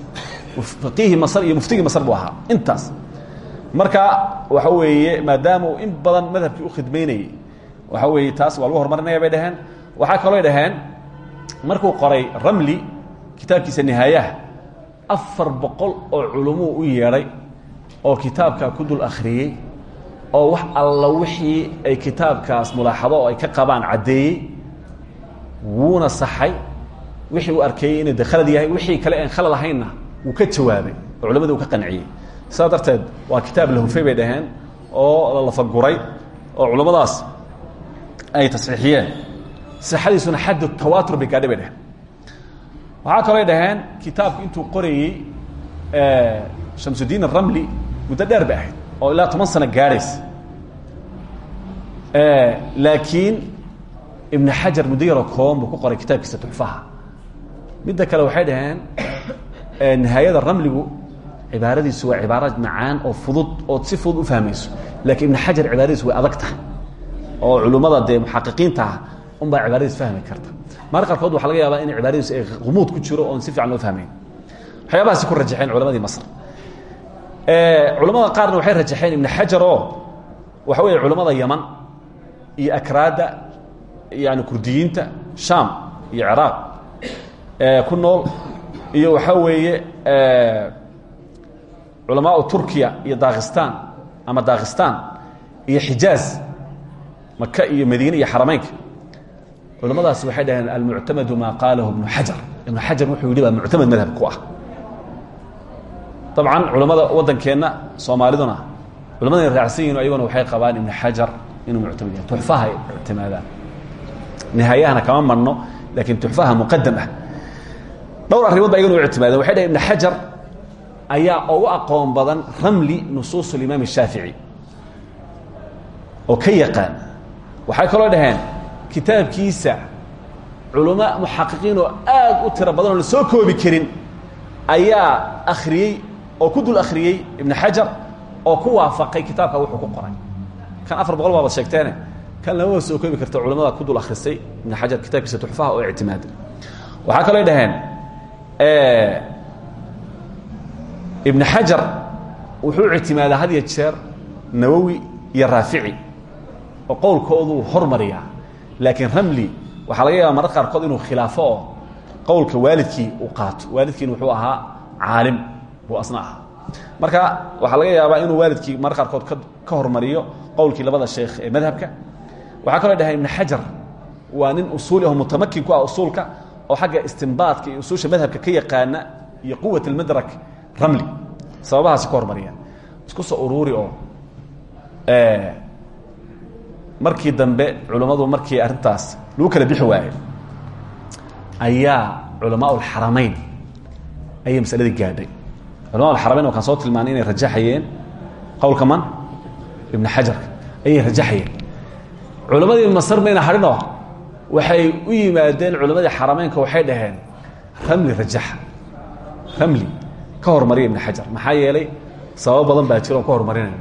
Faqiihi masr iyo muftigii masr buu ahaa. Intaas. Marka waxa weeye maadaama in badan madhabkii u khidmaynayey waxa weeye taas waa lagu horumarinaya bay dhaheen. Waxaa kalooy dhaheen markuu qoray ramli kitaabkiisa nihaayaha afar boqol oo culumuu u yeedhay oo kitaabkaa ku dul akhriyey oo wax alla wixii ay kitaabkaas mulaaxado oo ay ka qabaan caddeeyey wuuna saxay. Wixii uu arkeeyey inuu de yahay wixii kale aan khalad ahaynna wuu ka jawaabay oo culammadii ka qanciyey. Darteed waa kitaab la hufay bay dhaheen oo la lafaguray oo culammadaas ay tasxiixiyeen. Sixadiisuna xaddu tawaatur bay dheheen waxaa kalooy dhaheen kitaabku intuu qorayey shamsudiin aramli muddo dheer bay oo ilaa toban sano gaadhaysa laakiin ibn xajar muddo yaroo ku qoray kitaabkiisa tuxfaha midda kale waxay dhaheen nihaayada ramligu cibaaradiisu waa cibaaro macaan oo fudud ood si fudud u fahmayso. Lakiin ibn xajar cibaaradiisu way adag oo culummada dee muxaqiqiinta ah unbaa fahmi karta mar qaarkood waxa laga yaabaa in cibaaradiisu ay humuud ku jiro oon si fiican loo fahmayn waxyaabahaasi ku rajaxeen culamadii masr. Culamada qaarna waxay rajaxeen ibn xajar oo waxa weeye culamada yaman iyo akraada yani kurdiyiinta sham iyo ciraaq ku nool iyo waxaa weeye culamaau turkiya iyo dakistan ama dakistan iyo xijaaz maka iyo madiine iyo xarameynka culamadaasi waxay dhaheen almuctamadu maa qaalahu ibnu xajar. Ibnu xajar wuxuu yidhi baa madhab ku ah. Dabcan culammada waddankeenna soomaaliduna culamada raacsan yihiin waxay qabaan ibnu xajar inuu muctamad yahay. Tuxfaha ay ictimaadaan kama marno laakiin tuxfaha muqadam ah. Dhowr arrimood ba ayaguna waxay dhahen ibnu xajar ayaa ugu aqoon badan ramli nusuus limaam shaafici oo ka yaqaan. Waxay kaloo dhaheen kitaabkiisa culamo muxaqiqiin oo aad u tiro badan la soo koobi karin ayaa akhriyey oo ku dul akhriyey ibn xajar oo ku waafaqay kitaabka wuxuu ku qoray. Kan afar boqol baabad kan lamaba soo koobi karta culamada ku dul akhrisay ibn xajar kitaabkiisa tuxfaha oo ictimaada waxaa kaloo dhaheen ibn xajar wuxuu ictimaadaa had jeer nawowi iyo raafici oo qowlkooduu hormariyaa laakiin ramli waxaa laga yaaba marar qaarkood inuu khilaafo oo qowlka waalidkii uu qaato. Waalidkiina wuxuu ahaa caalim buu asna ahaa. Marka waxaa laga yaabaa inuu waalidkii marar qaarkood ka hormariyo qowlkii labada sheekh ee madhabka. Waxaa kaloo dhahay ibn xajar waa nin usuuli aho mutamakin ku ah usuulka oo xagga istimbaadka iyo usuusha madhabka ka yaqaana iyo quwat almadrak ramli. Sababahaasi ka hormariyaan isku soo uruuri oo markii dambe culammadu markii arrintaas lagu kala bixi waayey ayaa culamaa ulxaramayn ayay masaladii gaadhay. Culama alxaramayn oo kaan soo tilmaanay inay rajaxayeen qowlka man ibn xajarka ayay rajaxayeen. Culammadii masr mayna hadhinoo waxay u yimaadeen culammadii xarameynka waxay dhaheen ramli rajaxa ramli ka hormariya ibn xajar. Maxaa yeelay sababo badan baa jira oon ka hormarinayno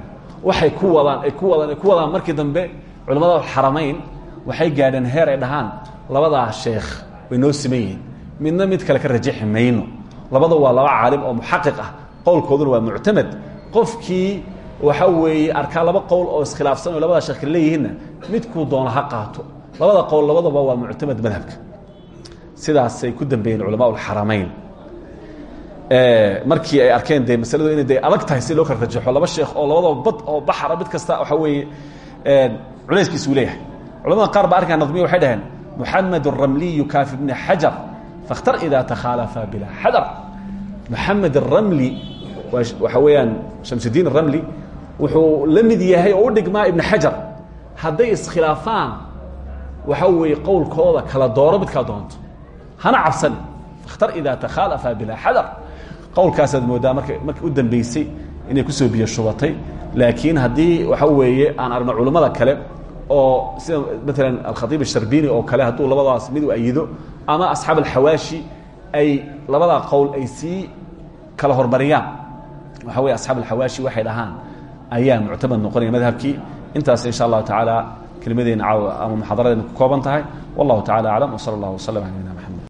waxay ku wadaan ay ku wadaan ay ku wadaan markii dambe culamada xaramayn waxay gaadheen heer ay dhahaan. Labadaa sheekh way noo siman midna mid kale ka rajaxi labada waa laba caalim oo muxaqiq ah. Qowlkooduna waa muctamad. Qofkii waxa weeye arkaa laba qowl oo iskhilaafsan oo labadaa sheekh kale leeyihiinna doono ha qaato. Labada qowl labadaba waa muctamad madhabka. Sidaasay ku dambeeyeen culamaa ulxaramayn markii ay arkeen de masaladu inay de adag tahay si loo kala rajaxo laba sheekh oo labadaba bad oo baxara mid kasta waxa weeye culayskiisuu leeyahay. Culamada qaar baa arkaa nadmiya waxay dhaheen muxamed ramliyu kaafi bni xajar fakhtar idaa takhaalafa bila xadar muxamed ramli waxa weeyaan shamsudiin ramli wuxuu la yahay oo u dhigmaa ibn xajar hadday iskhilaafaan waxa weeye qowlkooda kala dooro mid doonto. Hana cabsan fakhtar idaa takhaalafa bilaa xadar qowlkaasaad moodaa marka marka u dambeysay inay ku soo biyo shubatay laakiin haddii waxa weeye aan aragno culimmada kale oo sida maalan alkhaiib asharbini oo kale hadduu labadaas mid u ayido ama asxaab alxawaashi ay labadaa qowl ay sii kala hormariyaan. Waxa weye asxaab alxawaashi waxay dhahaan ayaa muctamad noqonaya madhabkii. Intaas insha allahu tacaala kelimadeena ama muxaadaradeena ku kooban wallahu tacala aclam wsala allah waslm